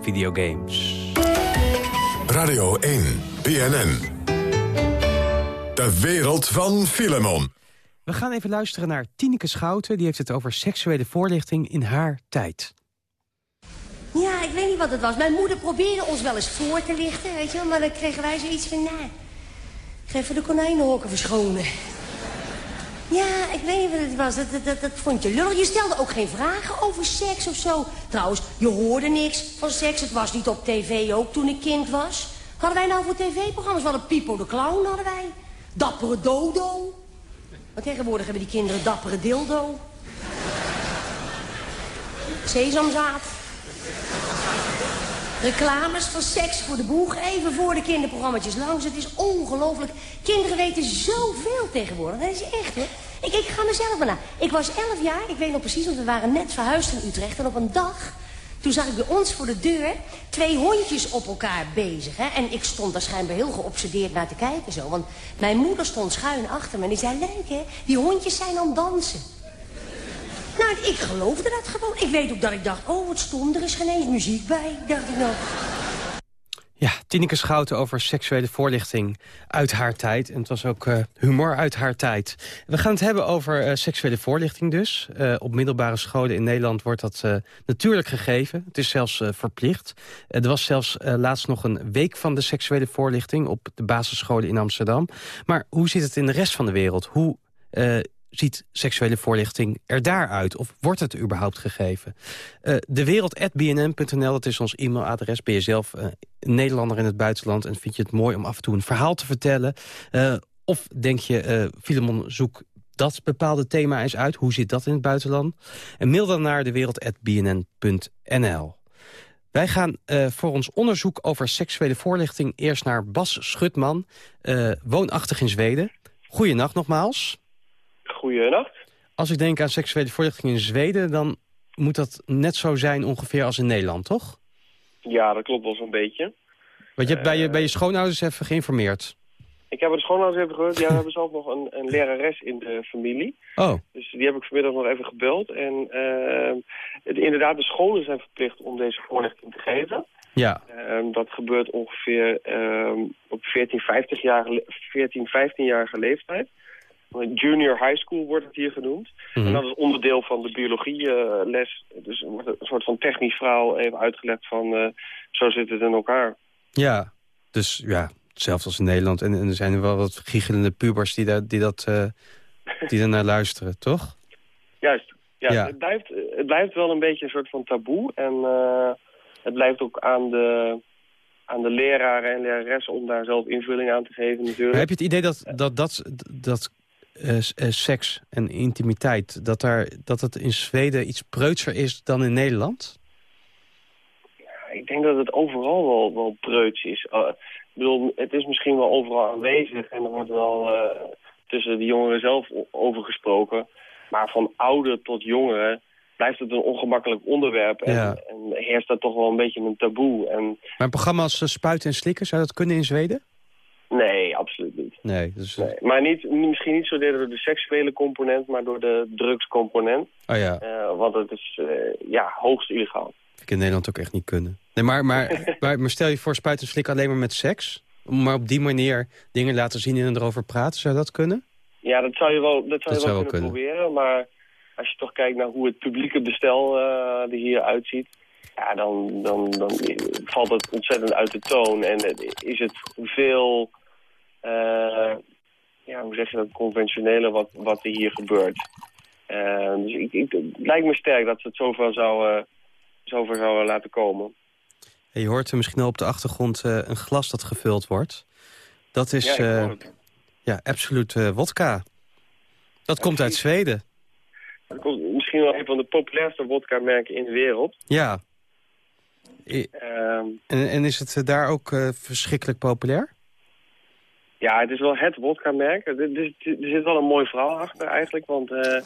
videogames. Radio 1, BNN. De wereld van Filemon. We gaan even luisteren naar Tineke Schouten. Die heeft het over seksuele voorlichting in haar tijd. Ja, ik weet niet wat het was. Mijn moeder probeerde ons wel eens voor te lichten, weet je wel. Maar dan kregen wij zoiets van, nou, ik ga even de konijnenhokken verschonen. Ja, ik weet niet wat het was. Dat, dat, dat, dat vond je lullig. Je stelde ook geen vragen over seks of zo. Trouwens, je hoorde niks van seks. Het was niet op tv ook toen ik kind was. Hadden wij nou voor tv-programma's? We hadden Pipo de Clown, hadden wij. Dappere Dodo. Maar tegenwoordig hebben die kinderen Dappere Dildo. Sesamzaad. Reclames van seks voor de boeg, even voor de kinderprogramma's langs. Het is ongelooflijk. Kinderen weten zoveel tegenwoordig. Dat is echt, hoor. Ik, ik ga mezelf maar na. Ik was elf jaar, ik weet nog precies, want we waren net verhuisd in Utrecht. En op een dag, toen zag ik bij ons voor de deur twee hondjes op elkaar bezig. Hè? En ik stond daar schijnbaar heel geobsedeerd naar te kijken zo. Want mijn moeder stond schuin achter me en die zei, leuk hè, die hondjes zijn aan dansen. Nou, ik geloofde dat gewoon. Ik weet ook dat ik dacht, oh, wat stom, er is geen eens muziek bij. Dacht ik nou. Ja, Tineke Schouten over seksuele voorlichting uit haar tijd. En het was ook eh, humor uit haar tijd. We gaan het hebben over eh, seksuele voorlichting dus. Eh, op middelbare scholen in Nederland wordt dat natuurlijk gegeven. Het is zelfs verplicht. er was zelfs laatst nog een week van de seksuele voorlichting... op de basisscholen in Amsterdam. Maar hoe zit het in de rest van de wereld? Hoe ziet seksuele voorlichting er daaruit? Of wordt het überhaupt gegeven? Uh, Dewereld.bnn.nl, dat is ons e-mailadres. Ben je zelf uh, Nederlander in het buitenland... en vind je het mooi om af en toe een verhaal te vertellen? Uh, of denk je, Filemon, zoek dat bepaalde thema eens uit. Hoe zit dat in het buitenland? En mail dan naar dewereld.bnn.nl. Wij gaan voor ons onderzoek over seksuele voorlichting... eerst naar Bas Schutman, uh, woonachtig in Zweden. Goeienacht nogmaals. Goeienacht. Als ik denk aan seksuele voorlichting in Zweden... dan moet dat net zo zijn ongeveer als in Nederland, toch? Ja, dat klopt wel zo'n beetje. Want je hebt bij je, bij je schoonouders even geïnformeerd. Ik heb het schoonouders even gehoord. Ja, we hebben zelf nog een, een lerares in de familie. Oh. Dus die heb ik vanmiddag nog even gebeld. En uh, het, inderdaad, de scholen zijn verplicht om deze voorlichting te geven. Ja. Uh, dat gebeurt ongeveer uh, op 14, 15 jaar, 14, 15-jarige leeftijd. Junior high school wordt het hier genoemd. Mm Mhm. En dat is onderdeel van de biologieles. Dus er wordt een soort van technisch verhaal even uitgelegd van... uh, zo zit het in elkaar. Ja, dus ja, hetzelfde als in Nederland. En, en er zijn er wel wat giechelende pubers die, da die dat, uh, die naar luisteren, toch? Juist, Ja, Ja. Het, blijft, het blijft wel een beetje een soort van taboe. En eh, het blijft ook aan de, aan de leraren en leraressen om daar zelf invulling aan te geven natuurlijk. Maar heb je het idee dat, dat, dat, dat eh, eh, seks en intimiteit... Dat, daar, dat het in Zweden iets preutser is dan in Nederland? Ik denk dat het overal wel, wel preuts is. Uh, ik bedoel, het is misschien wel overal aanwezig en er wordt wel eh, tussen de jongeren zelf over gesproken. Maar van ouder tot jongeren blijft het een ongemakkelijk onderwerp. En, Ja. en heerst daar toch wel een beetje een taboe. En Maar een programma als eh, Spuiten en Slikken, zou dat kunnen in Zweden? nee, absoluut. Nee, dus... Nee. Maar niet, misschien niet zozeer door de seksuele component, maar door de drugscomponent. Oh ja, Eh, want het is eh, ja, hoogst illegaal. vind ik in Nederland ook echt niet kunnen. Nee, maar, maar, maar, maar stel je voor Spuiten en Slikken alleen maar met seks... maar op die manier dingen laten zien en erover praten, zou dat kunnen? Ja, dat zou je wel, dat zou Dat je wel zou kunnen, proberen. Maar als je toch kijkt naar hoe het publieke bestel eh er hier uitziet... Ja, dan, dan, dan valt het ontzettend uit de toon. En is het veel... eh, ja, hoe zeg je dat? Conventionele wat, wat er hier gebeurt. Eh, dus ik, ik, het lijkt me sterk dat ze het zover zouden, zover zouden laten komen. En je hoort er misschien al op de achtergrond eh, een glas dat gevuld wordt. Dat is Ja, ja, absoluut wodka. Dat komt uit Zweden. Dat komt misschien wel een van de populairste wodka-merken in de wereld. Ja. I- Ehm, En, en is het daar ook verschrikkelijk populair? Ja, het is wel het wodka-merk. Er, zit wel een mooi verhaal achter eigenlijk, want eh,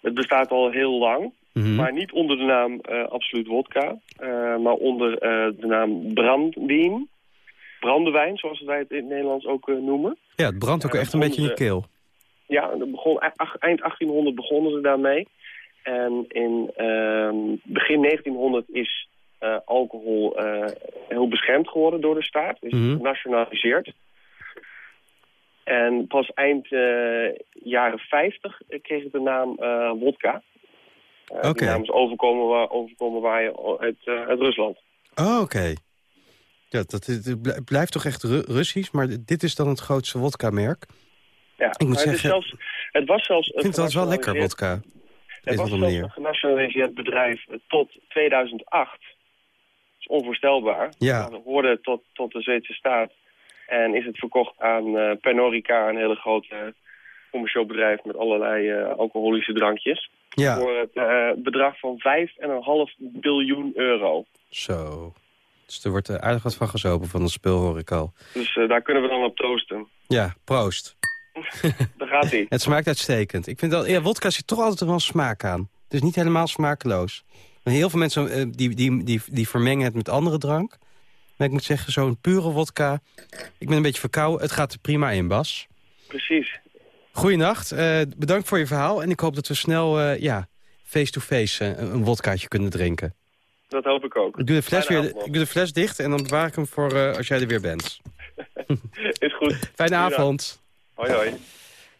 het bestaat al heel lang. Mhm. Maar niet onder de naam eh Absoluut Wodka, eh, maar onder de naam Brandwien. Brandewijn, zoals wij het in het Nederlands ook noemen. Ja, het brandt ook echt een beetje in je keel. Ja, begon, e- eind 1800 begonnen ze daarmee. En in ehm, begin 1900 is alcohol heel beschermd geworden door de staat. Is Mhm. genationaliseerd. En pas eind eh, jaren 50 kreeg het de naam eh wodka. Eh, Oké. Die naam is overkomen, waar, overkomen waaien uit, eh, uit Rusland. Oh, oké. Ja, dat, het blij- blijft toch echt Ru- Russisch, maar dit is dan het grootste wodka-merk. Ja, Ik moet maar het, zeggen- zelfs, het was zelfs... Ik vind dat wel lekker, wodka. Op Het was zelfs een genationaliseerd bedrijf eh, tot 2008. Dat is onvoorstelbaar. Ja. Dat hoorde tot, tot de Zweedse staat. En is het verkocht aan eh Pernod een hele grote commercieel bedrijf met allerlei eh, alcoholische drankjes. Ja, Voor het eh, bedrag van 5,5 biljoen euro. zo. Dus er wordt eh, aardig wat van gezopen van het spul, hoor ik al. Dus eh, daar kunnen we dan op toosten. Ja, proost. Daar gaat hij. Het smaakt uitstekend. Ik vind dat, ja, wodka zit toch altijd wel smaak aan. Het is niet helemaal smakeloos. Maar heel veel mensen eh, die, die, die, die vermengen het met andere drank. Maar ik moet zeggen, zo'n pure wodka... Ik ben een beetje verkouden. Het gaat er prima in, Bas. Precies. Goeienacht. eh bedankt voor je verhaal. En ik hoop dat we snel, eh, ja, face-to-face eh, een, een wodkaatje kunnen drinken. Dat hoop ik ook. Ik doe, de fles weer, ik doe de fles dicht en dan bewaar ik hem voor als jij er weer bent. Is goed. Fijne avond. Hoi hoi.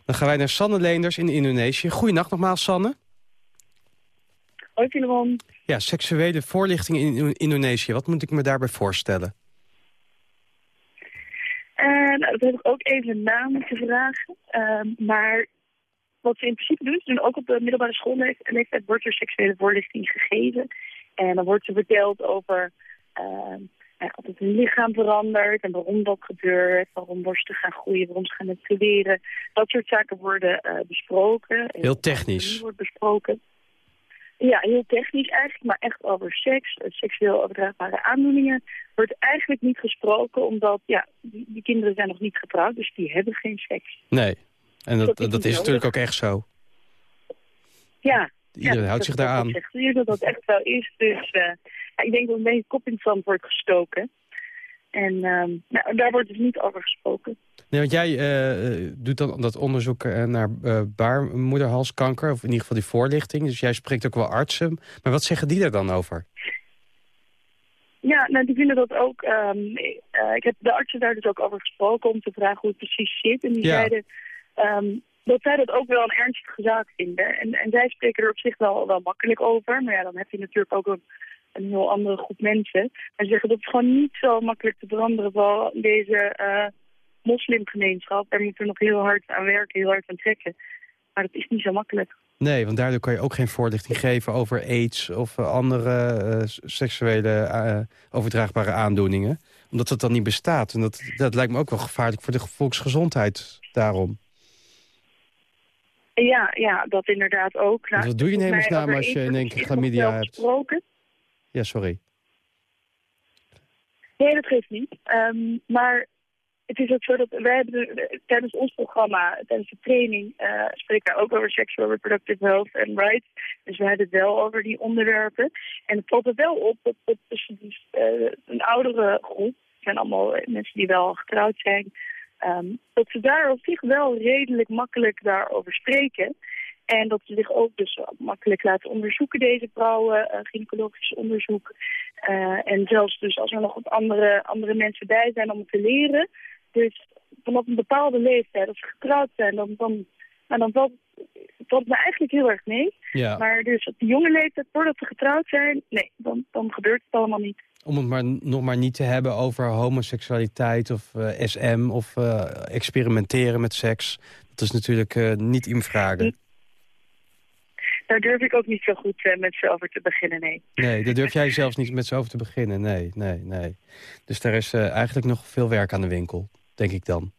Dan gaan wij naar Sanne Leenders in Indonesië. Goeienacht nogmaals, Sanne. Hoi Filemon. Ja, seksuele voorlichting in Indo- Indonesië. Wat moet ik me daarbij voorstellen? Eh, nou, dat heb ik ook even na moeten vragen. Ehm, maar wat ze in principe doen, ze doen ook op de middelbare schoolleeftijd wordt er seksuele voorlichting gegeven. En dan wordt er verteld over ja, dat het lichaam verandert en waarom dat gebeurt, waarom borsten gaan groeien, waarom ze gaan menstrueren. Dat soort zaken worden eh, besproken. Heel technisch. Wordt besproken. Ja, heel technisch eigenlijk, maar echt over seks, eh, seksueel overdraagbare aandoeningen, wordt eigenlijk niet gesproken, omdat ja, die, die kinderen zijn nog niet getrouwd, dus die hebben geen seks. Nee. En dat, Dat is dat, natuurlijk ook echt zo. Ja. Iedereen ja, houdt zich daaraan. ik zeg. Dat dat echt zo is, dus eh, ja, ik denk dat een beetje kop in het zand wordt gestoken. En ehm, nou, daar wordt dus niet over gesproken. Nee, want jij eh, eh, doet dan dat onderzoek eh, naar baarmoederhalskanker, of in ieder geval die voorlichting. Dus jij spreekt ook wel artsen. Maar wat zeggen die er dan over? Ja, nou, die vinden dat ook. ehm, eh, ik heb de artsen daar dus ook over gesproken om te vragen hoe het precies zit. En die Ja. zeiden ehm, dat zij dat ook wel een ernstige zaak vinden. En, en zij spreken er op zich wel, wel makkelijk over. Maar ja, dan heb je natuurlijk ook een, een heel andere groep mensen. En ze zeggen dat is gewoon niet zo makkelijk te veranderen. Vooral deze moslimgemeenschap. Daar moeten we nog heel hard aan werken, heel hard aan trekken. Maar dat is niet zo makkelijk. Nee, want daardoor kan je ook geen voorlichting geven over aids... of eh, andere eh, seksuele eh, overdraagbare aandoeningen. Omdat het dan niet bestaat. En dat, dat lijkt me ook wel gevaarlijk voor de volksgezondheid daarom. Ja, ja, dat inderdaad ook. Nou, wat doe je in hemelsnaam als je in één keer chlamydia hebt? gesproken. Ja, sorry. Nee, dat geeft niet. Ehm, maar het is ook zo dat wij hebben de- tijdens ons programma, tijdens de training, eh spreken we ook over sexual reproductive health and rights. Dus we hebben het wel over die onderwerpen. En het valt er wel op dat, dat tussen die, eh, een oudere groep, het zijn allemaal mensen die wel getrouwd zijn, ehm, dat ze daar op zich wel redelijk makkelijk daarover spreken. En dat ze zich ook dus makkelijk laten onderzoeken, deze vrouwen, eh, gynaecologisch onderzoek. En zelfs dus als er nog wat andere, andere mensen bij zijn om te leren. Dus vanaf een bepaalde leeftijd, als ze getrouwd zijn, dan, dan, nou, dan valt, valt me eigenlijk heel erg mee. Ja. Maar dus op de jonge leeftijd, voordat ze getrouwd zijn, nee, dan, dan gebeurt het allemaal niet. Om het maar nog maar niet te hebben over homoseksualiteit of eh, SM... of eh, experimenteren met seks. Dat is natuurlijk eh, niet in vragen. Daar durf ik ook niet zo goed met ze over te beginnen, nee. Nee, daar durf jij zelfs niet met z'n over te beginnen. Nee, nee, nee. Dus daar is eigenlijk nog veel werk aan de winkel, denk ik dan.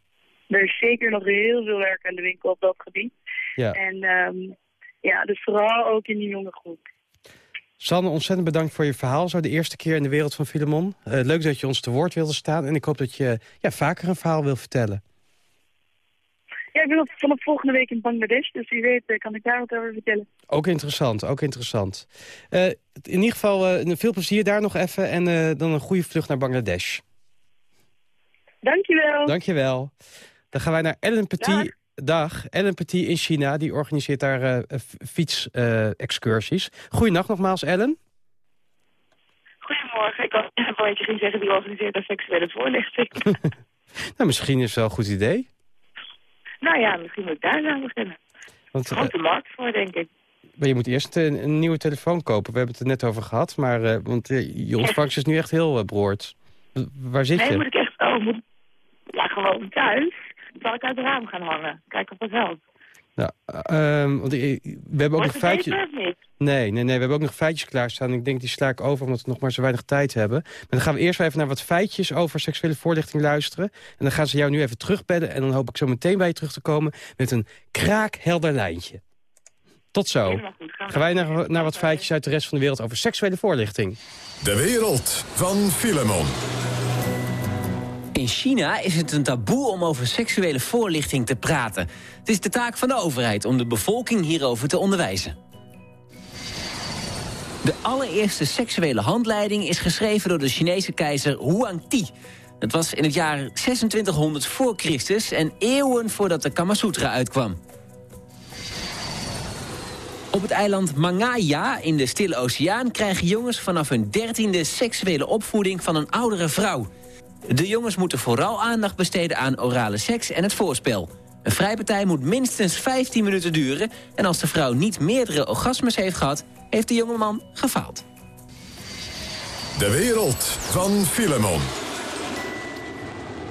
Er is zeker nog heel veel werk aan de winkel op dat gebied. Ja. En ehm, ja, dus vooral ook in die jonge groep. Sanne, ontzettend bedankt voor je verhaal. Zo de eerste keer in de wereld van Filemon. Eh, leuk dat je ons te woord wilde staan. En ik hoop dat je ja, vaker een verhaal wil vertellen. Ja, ik ben vanaf volgende week in Bangladesh, dus wie weet eh, kan ik daar wat over vertellen. Ook interessant, ook interessant. Eh, in ieder geval eh, veel plezier daar nog even. En eh, dan een goede vlucht naar Bangladesh. Dankjewel. Dankjewel. Dan gaan wij naar Ellen Petit. Dag. Ellen Petit in China. Die organiseert daar eh fietsexcursies. Goeienacht nogmaals, Ellen. Goedemorgen, ik had een bandje ging zeggen die organiseert een seksuele voorlichting. Nou, misschien is het wel een goed idee. nou ja, misschien moet ik daar aan beginnen. Want, eh, Grote markt voor, denk ik. maar je moet eerst een, een nieuwe telefoon kopen. We hebben het er net over gehad. Maar, eh, want eh, je ontvangst is nu echt heel uh, broord. Waar zit nee, je? moet ik Ja, gewoon thuis. Zal ik uit het raam gaan hangen? Kijken of dat helpt. Nou, eh, ehm, want, we hebben ook nog Wordt het feitjes... Nee, nee, nee, we hebben ook nog feitjes klaarstaan. Ik denk, die sla ik over omdat we nog maar zo weinig tijd hebben. Maar dan gaan we eerst wel even naar wat feitjes over seksuele voorlichting luisteren. En dan gaan ze jou nu even terugbellen. En dan hoop ik zo meteen bij je terug te komen met een kraakhelder lijntje. Tot zo. Gaan wij naar, naar wat feitjes uit de rest van de wereld over seksuele voorlichting. De wereld van Filemon. In China is het een taboe om over seksuele voorlichting te praten. Het is de taak van de overheid om de bevolking hierover te onderwijzen. De allereerste seksuele handleiding is geschreven door de Chinese keizer Huangti. Het was in het jaar 2600 voor Christus en eeuwen voordat de Kama Sutra uitkwam. Op het eiland Mangaya in de Stille Oceaan krijgen jongens vanaf hun dertiende seksuele opvoeding van een oudere vrouw. De jongens moeten vooral aandacht besteden aan orale seks en het voorspel. Een vrijpartij moet minstens 15 minuten duren... en als de vrouw niet meerdere orgasmes heeft gehad... heeft de jongeman gefaald. De wereld van Filemon.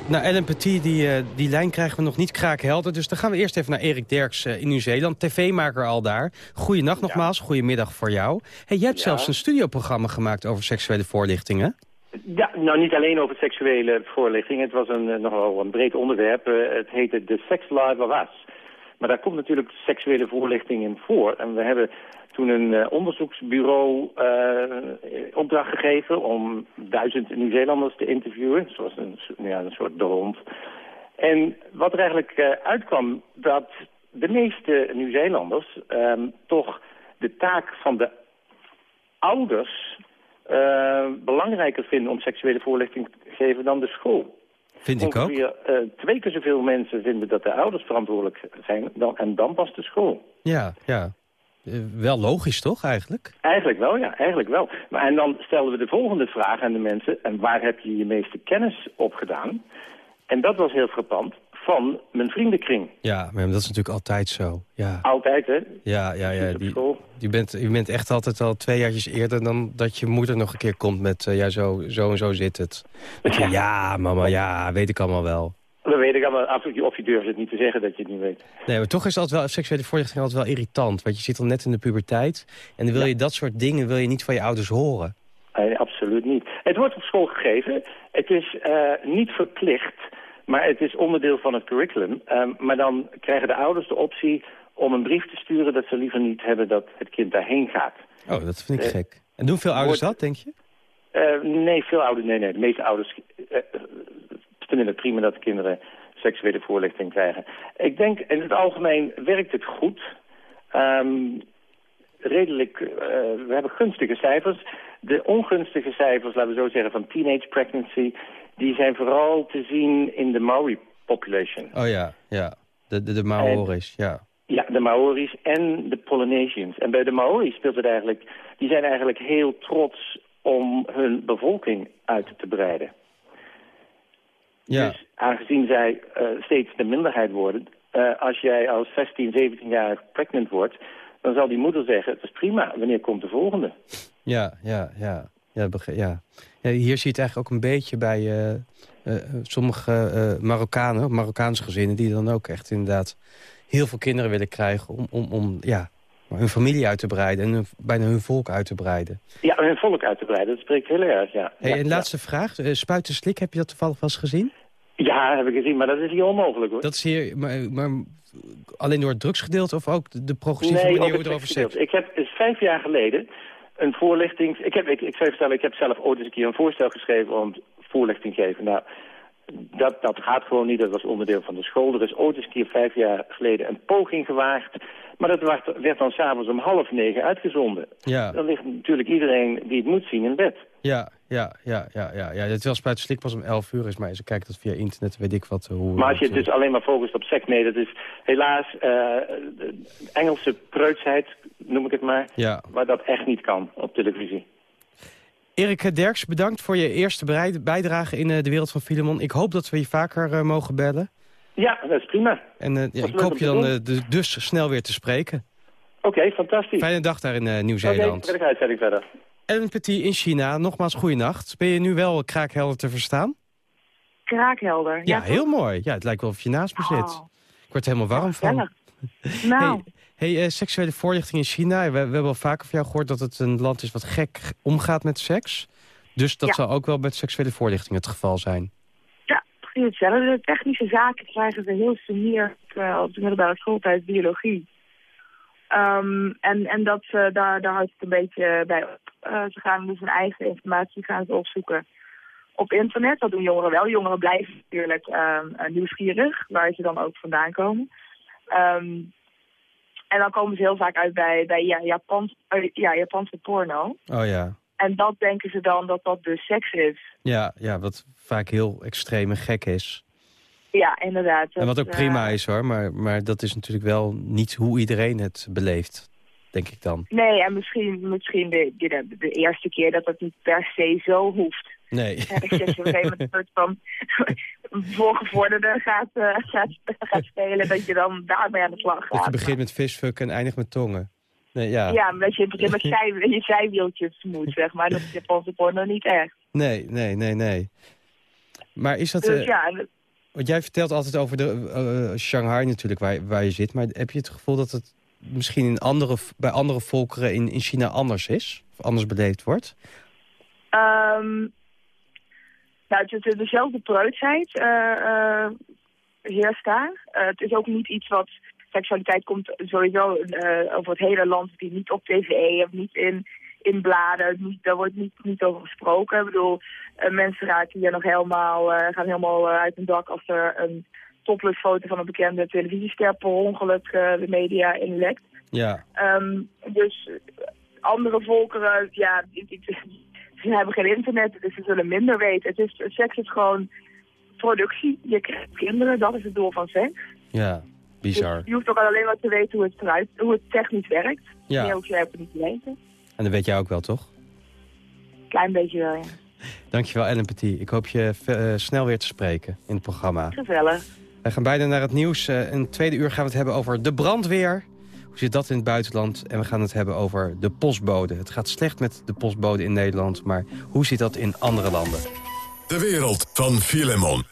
Nou, Ellen Petit, die, eh, die lijn krijgen we nog niet kraakhelder. Dus dan gaan we eerst even naar Erik Derks eh, in Nieuw-Zeeland. TV-maker al daar. Goeienacht nogmaals, goedemiddag voor jou. Hey, jij hebt zelfs een studioprogramma gemaakt over seksuele voorlichtingen. Ja, nou niet alleen over seksuele voorlichting. Het was een, eh, nogal een breed onderwerp. Eh, het heette The Sex Life of. Maar daar komt natuurlijk seksuele voorlichting in voor. En we hebben toen een eh, onderzoeksbureau opdracht gegeven om duizend Nieuw-Zeelanders te interviewen. Zoals een, ja, een soort de hond. En wat er eigenlijk uitkwam, dat de meeste Nieuw-Zeelanders ehm, toch de taak van de ouders eh, belangrijker vinden om seksuele voorlichting te geven dan de school. Vind ik ook. Ongeveer eh, twee keer zoveel mensen vinden dat de ouders verantwoordelijk zijn dan, en dan pas de school. Ja, ja. Eh, wel logisch toch eigenlijk? Eigenlijk wel, ja, eigenlijk wel. Maar, en dan stellen we de volgende vraag aan de mensen, en waar heb je je meeste kennis op gedaan? En dat was heel frappant, van mijn vriendenkring. Ja, maar dat is natuurlijk altijd zo. Ja, Altijd, hè? ja, ja. ja. Die, je, bent, je bent echt altijd al twee jaartjes eerder dan dat je moeder nog een keer komt met... eh, ja, zo, zo en zo zit het. Je, ja, mama, ja, weet ik allemaal wel. Dat weet ik allemaal. Af, of je durft het niet te zeggen dat je het niet weet. Nee, maar toch is altijd wel, seksuele voorlichting altijd wel irritant. Want je zit al net in de puberteit. En dan wil je dat soort dingen wil je niet van je ouders horen. Nee, absoluut niet. Het wordt op school gegeven. Het is eh, niet verplicht, maar het is onderdeel van het curriculum. Ehm, maar dan krijgen de ouders de optie om een brief te sturen... dat ze liever niet hebben dat het kind daarheen gaat. Oh, dat vind ik Eh, gek. En doen veel ouders dat, denk je? Eh, nee, veel ouders, nee, nee. De meeste ouders eh, eh, vinden het prima dat de kinderen seksuele voorlichting krijgen. Ik denk, in het algemeen werkt het goed. Ehm, redelijk, we hebben gunstige cijfers. De ongunstige cijfers, laten we zo zeggen, van teenage pregnancy... die zijn vooral te zien in de Maori population. Oh ja, ja. De, de, de Maoris, ja. Ja, de Maori's en de Polynesians. En bij de Maori's speelt het eigenlijk... die zijn eigenlijk heel trots om hun bevolking uit te breiden. Ja. Dus aangezien zij eh, steeds de minderheid worden... eh, als jij als 16, 17 jaar pregnant wordt... dan zal die moeder zeggen, het is prima, wanneer komt de volgende? Ja, ja, ja. Ja, ja. ja hier zie je het eigenlijk ook een beetje bij eh, eh, sommige eh, Marokkanen, Marokkaanse gezinnen... die dan ook echt inderdaad heel veel kinderen willen krijgen... om, om, om ja, hun familie uit te breiden en hun- bijna hun volk uit te breiden. Ja, hun volk uit te breiden, dat spreekt heel erg, ja. Hey, ja, en laatste vraag, uh, spuiten slik, heb je dat toevallig wel eens gezien? ja, heb ik gezien, maar dat is hier onmogelijk, hoor. Dat is hier, maar, maar alleen door het drugsgedeelte of ook de, progressieve nee, manier hoe het erover zegt? Ik heb dus vijf jaar geleden een voorlichting... Ik, heb, ik, ik zou je vertellen, ik heb zelf ooit eens een keer een voorstel geschreven om voorlichting te geven. Nou, dat, dat gaat gewoon niet, dat was onderdeel van de school. Er is ooit eens een keer vijf jaar geleden een poging gewaagd. Maar dat werd, werd dan s'avonds om half negen uitgezonden. Ja, Dan ligt natuurlijk iedereen die het moet zien in bed. ja, ja, ja, ja, ja, ja. Terwijl spuiten slik pas om 11 uur is, maar je kijkt dat via internet, weet ik wat. Hoe, Maar als je het dus alleen maar focust op seks, nee, dat is helaas de Engelse preutsheid, noem ik het maar. Ja. Waar dat echt niet kan op televisie. Erik Derks, bedankt voor je eerste bijdrage in eh, de wereld van Filemon. Ik hoop dat we je vaker eh, mogen bellen. Ja, dat is prima. En ja, Was ik hoop je dan de- dus snel weer te spreken. Oké, fantastisch. Fijne dag daar in eh, Oké, Nieuw-Zeeland. prettige uitzending verder. Petit in China, nogmaals goeienacht. Ben je nu wel kraakhelder te verstaan? Kraakhelder. Ja, heel mooi. Ja, het lijkt wel of je naast me zit. Oh. Ik word er helemaal warm van. Nou, Hey, hey, eh, seksuele voorlichting in China. We, we hebben al vaker van jou gehoord dat het een land is wat gek omgaat met seks. Dus dat Ja. zal ook wel met seksuele voorlichting het geval zijn. ja, precies hetzelfde. De technische zaken krijgen ze heel senior uh, op de middelbare schooltijd biologie. Ehm, en en dat, eh, daar, daar houdt het een beetje bij op. Eh, ze gaan dus hun eigen informatie gaan ze opzoeken op internet. Dat doen jongeren wel. Jongeren blijven natuurlijk ehm, eh, nieuwsgierig, waar ze dan ook vandaan komen. Ehm, en dan komen ze heel vaak uit bij, bij ja, Japans, eh, ja, Japanse porno. Oh ja. En dat denken ze dan dat dat dus seks is. Ja, ja, wat vaak heel extreem en gek is. Ja, inderdaad. en wat ook prima is hoor, maar, maar dat is natuurlijk wel niet hoe iedereen het beleeft, denk ik dan. Nee, en misschien, misschien de, de, de eerste keer dat het niet per se zo hoeft. Nee. Ja, dat je op een gegeven moment een soort van voorgevorderde gaat, eh, gaat, gaat spelen, dat je dan daarmee aan de slag Dat gaat. je begint met visfuck en eindigt met tongen. Nee, ja. Ja, maar dat je in het begin met zij, je zijwieltjes moet, zeg maar. Dat is Japanse porno niet echt. Nee, nee, nee, nee. Maar is dat... Dus eh, ja, Want jij vertelt altijd over de eh, Shanghai natuurlijk, waar, waar je zit. Maar heb je het gevoel dat het misschien in andere, bij andere volkeren in, in China anders is? Of anders beleefd wordt? Ehm, nou, het is dezelfde preutsheid eh, eh, heerst daar. Eh, het is ook niet iets wat... Seksualiteit komt sowieso over het hele land. Die niet op tv of niet in, in bladen. Niet, daar wordt niet, niet over gesproken. Ik bedoel, mensen raken hier nog helemaal, gaan helemaal uit hun dak als er een topless foto van een bekende televisiester per ongeluk eh, de media inlekt. Ja. Ehm, dus andere volkeren, ja, ze hebben geen internet, dus ze zullen minder weten. Het is, seks is gewoon productie. Je krijgt kinderen, dat is het doel van seks. Ja, bizar. Je hoeft ook alleen maar te weten hoe het, eruit, hoe het technisch werkt. Ja. Meer hoef je even niet te weten. En dat weet jij ook wel, toch? Klein beetje wel, ja. Dankjewel, Ellen Petit. Ik hoop je eh, snel weer te spreken in het programma. Gezellig. Wij gaan bijna naar het nieuws. Eh, in het tweede uur gaan we het hebben over de brandweer. Hoe zit dat in het buitenland? En we gaan het hebben over de postbode. Het gaat slecht met de postbode in Nederland, maar hoe zit dat in andere landen? De wereld van Filemon.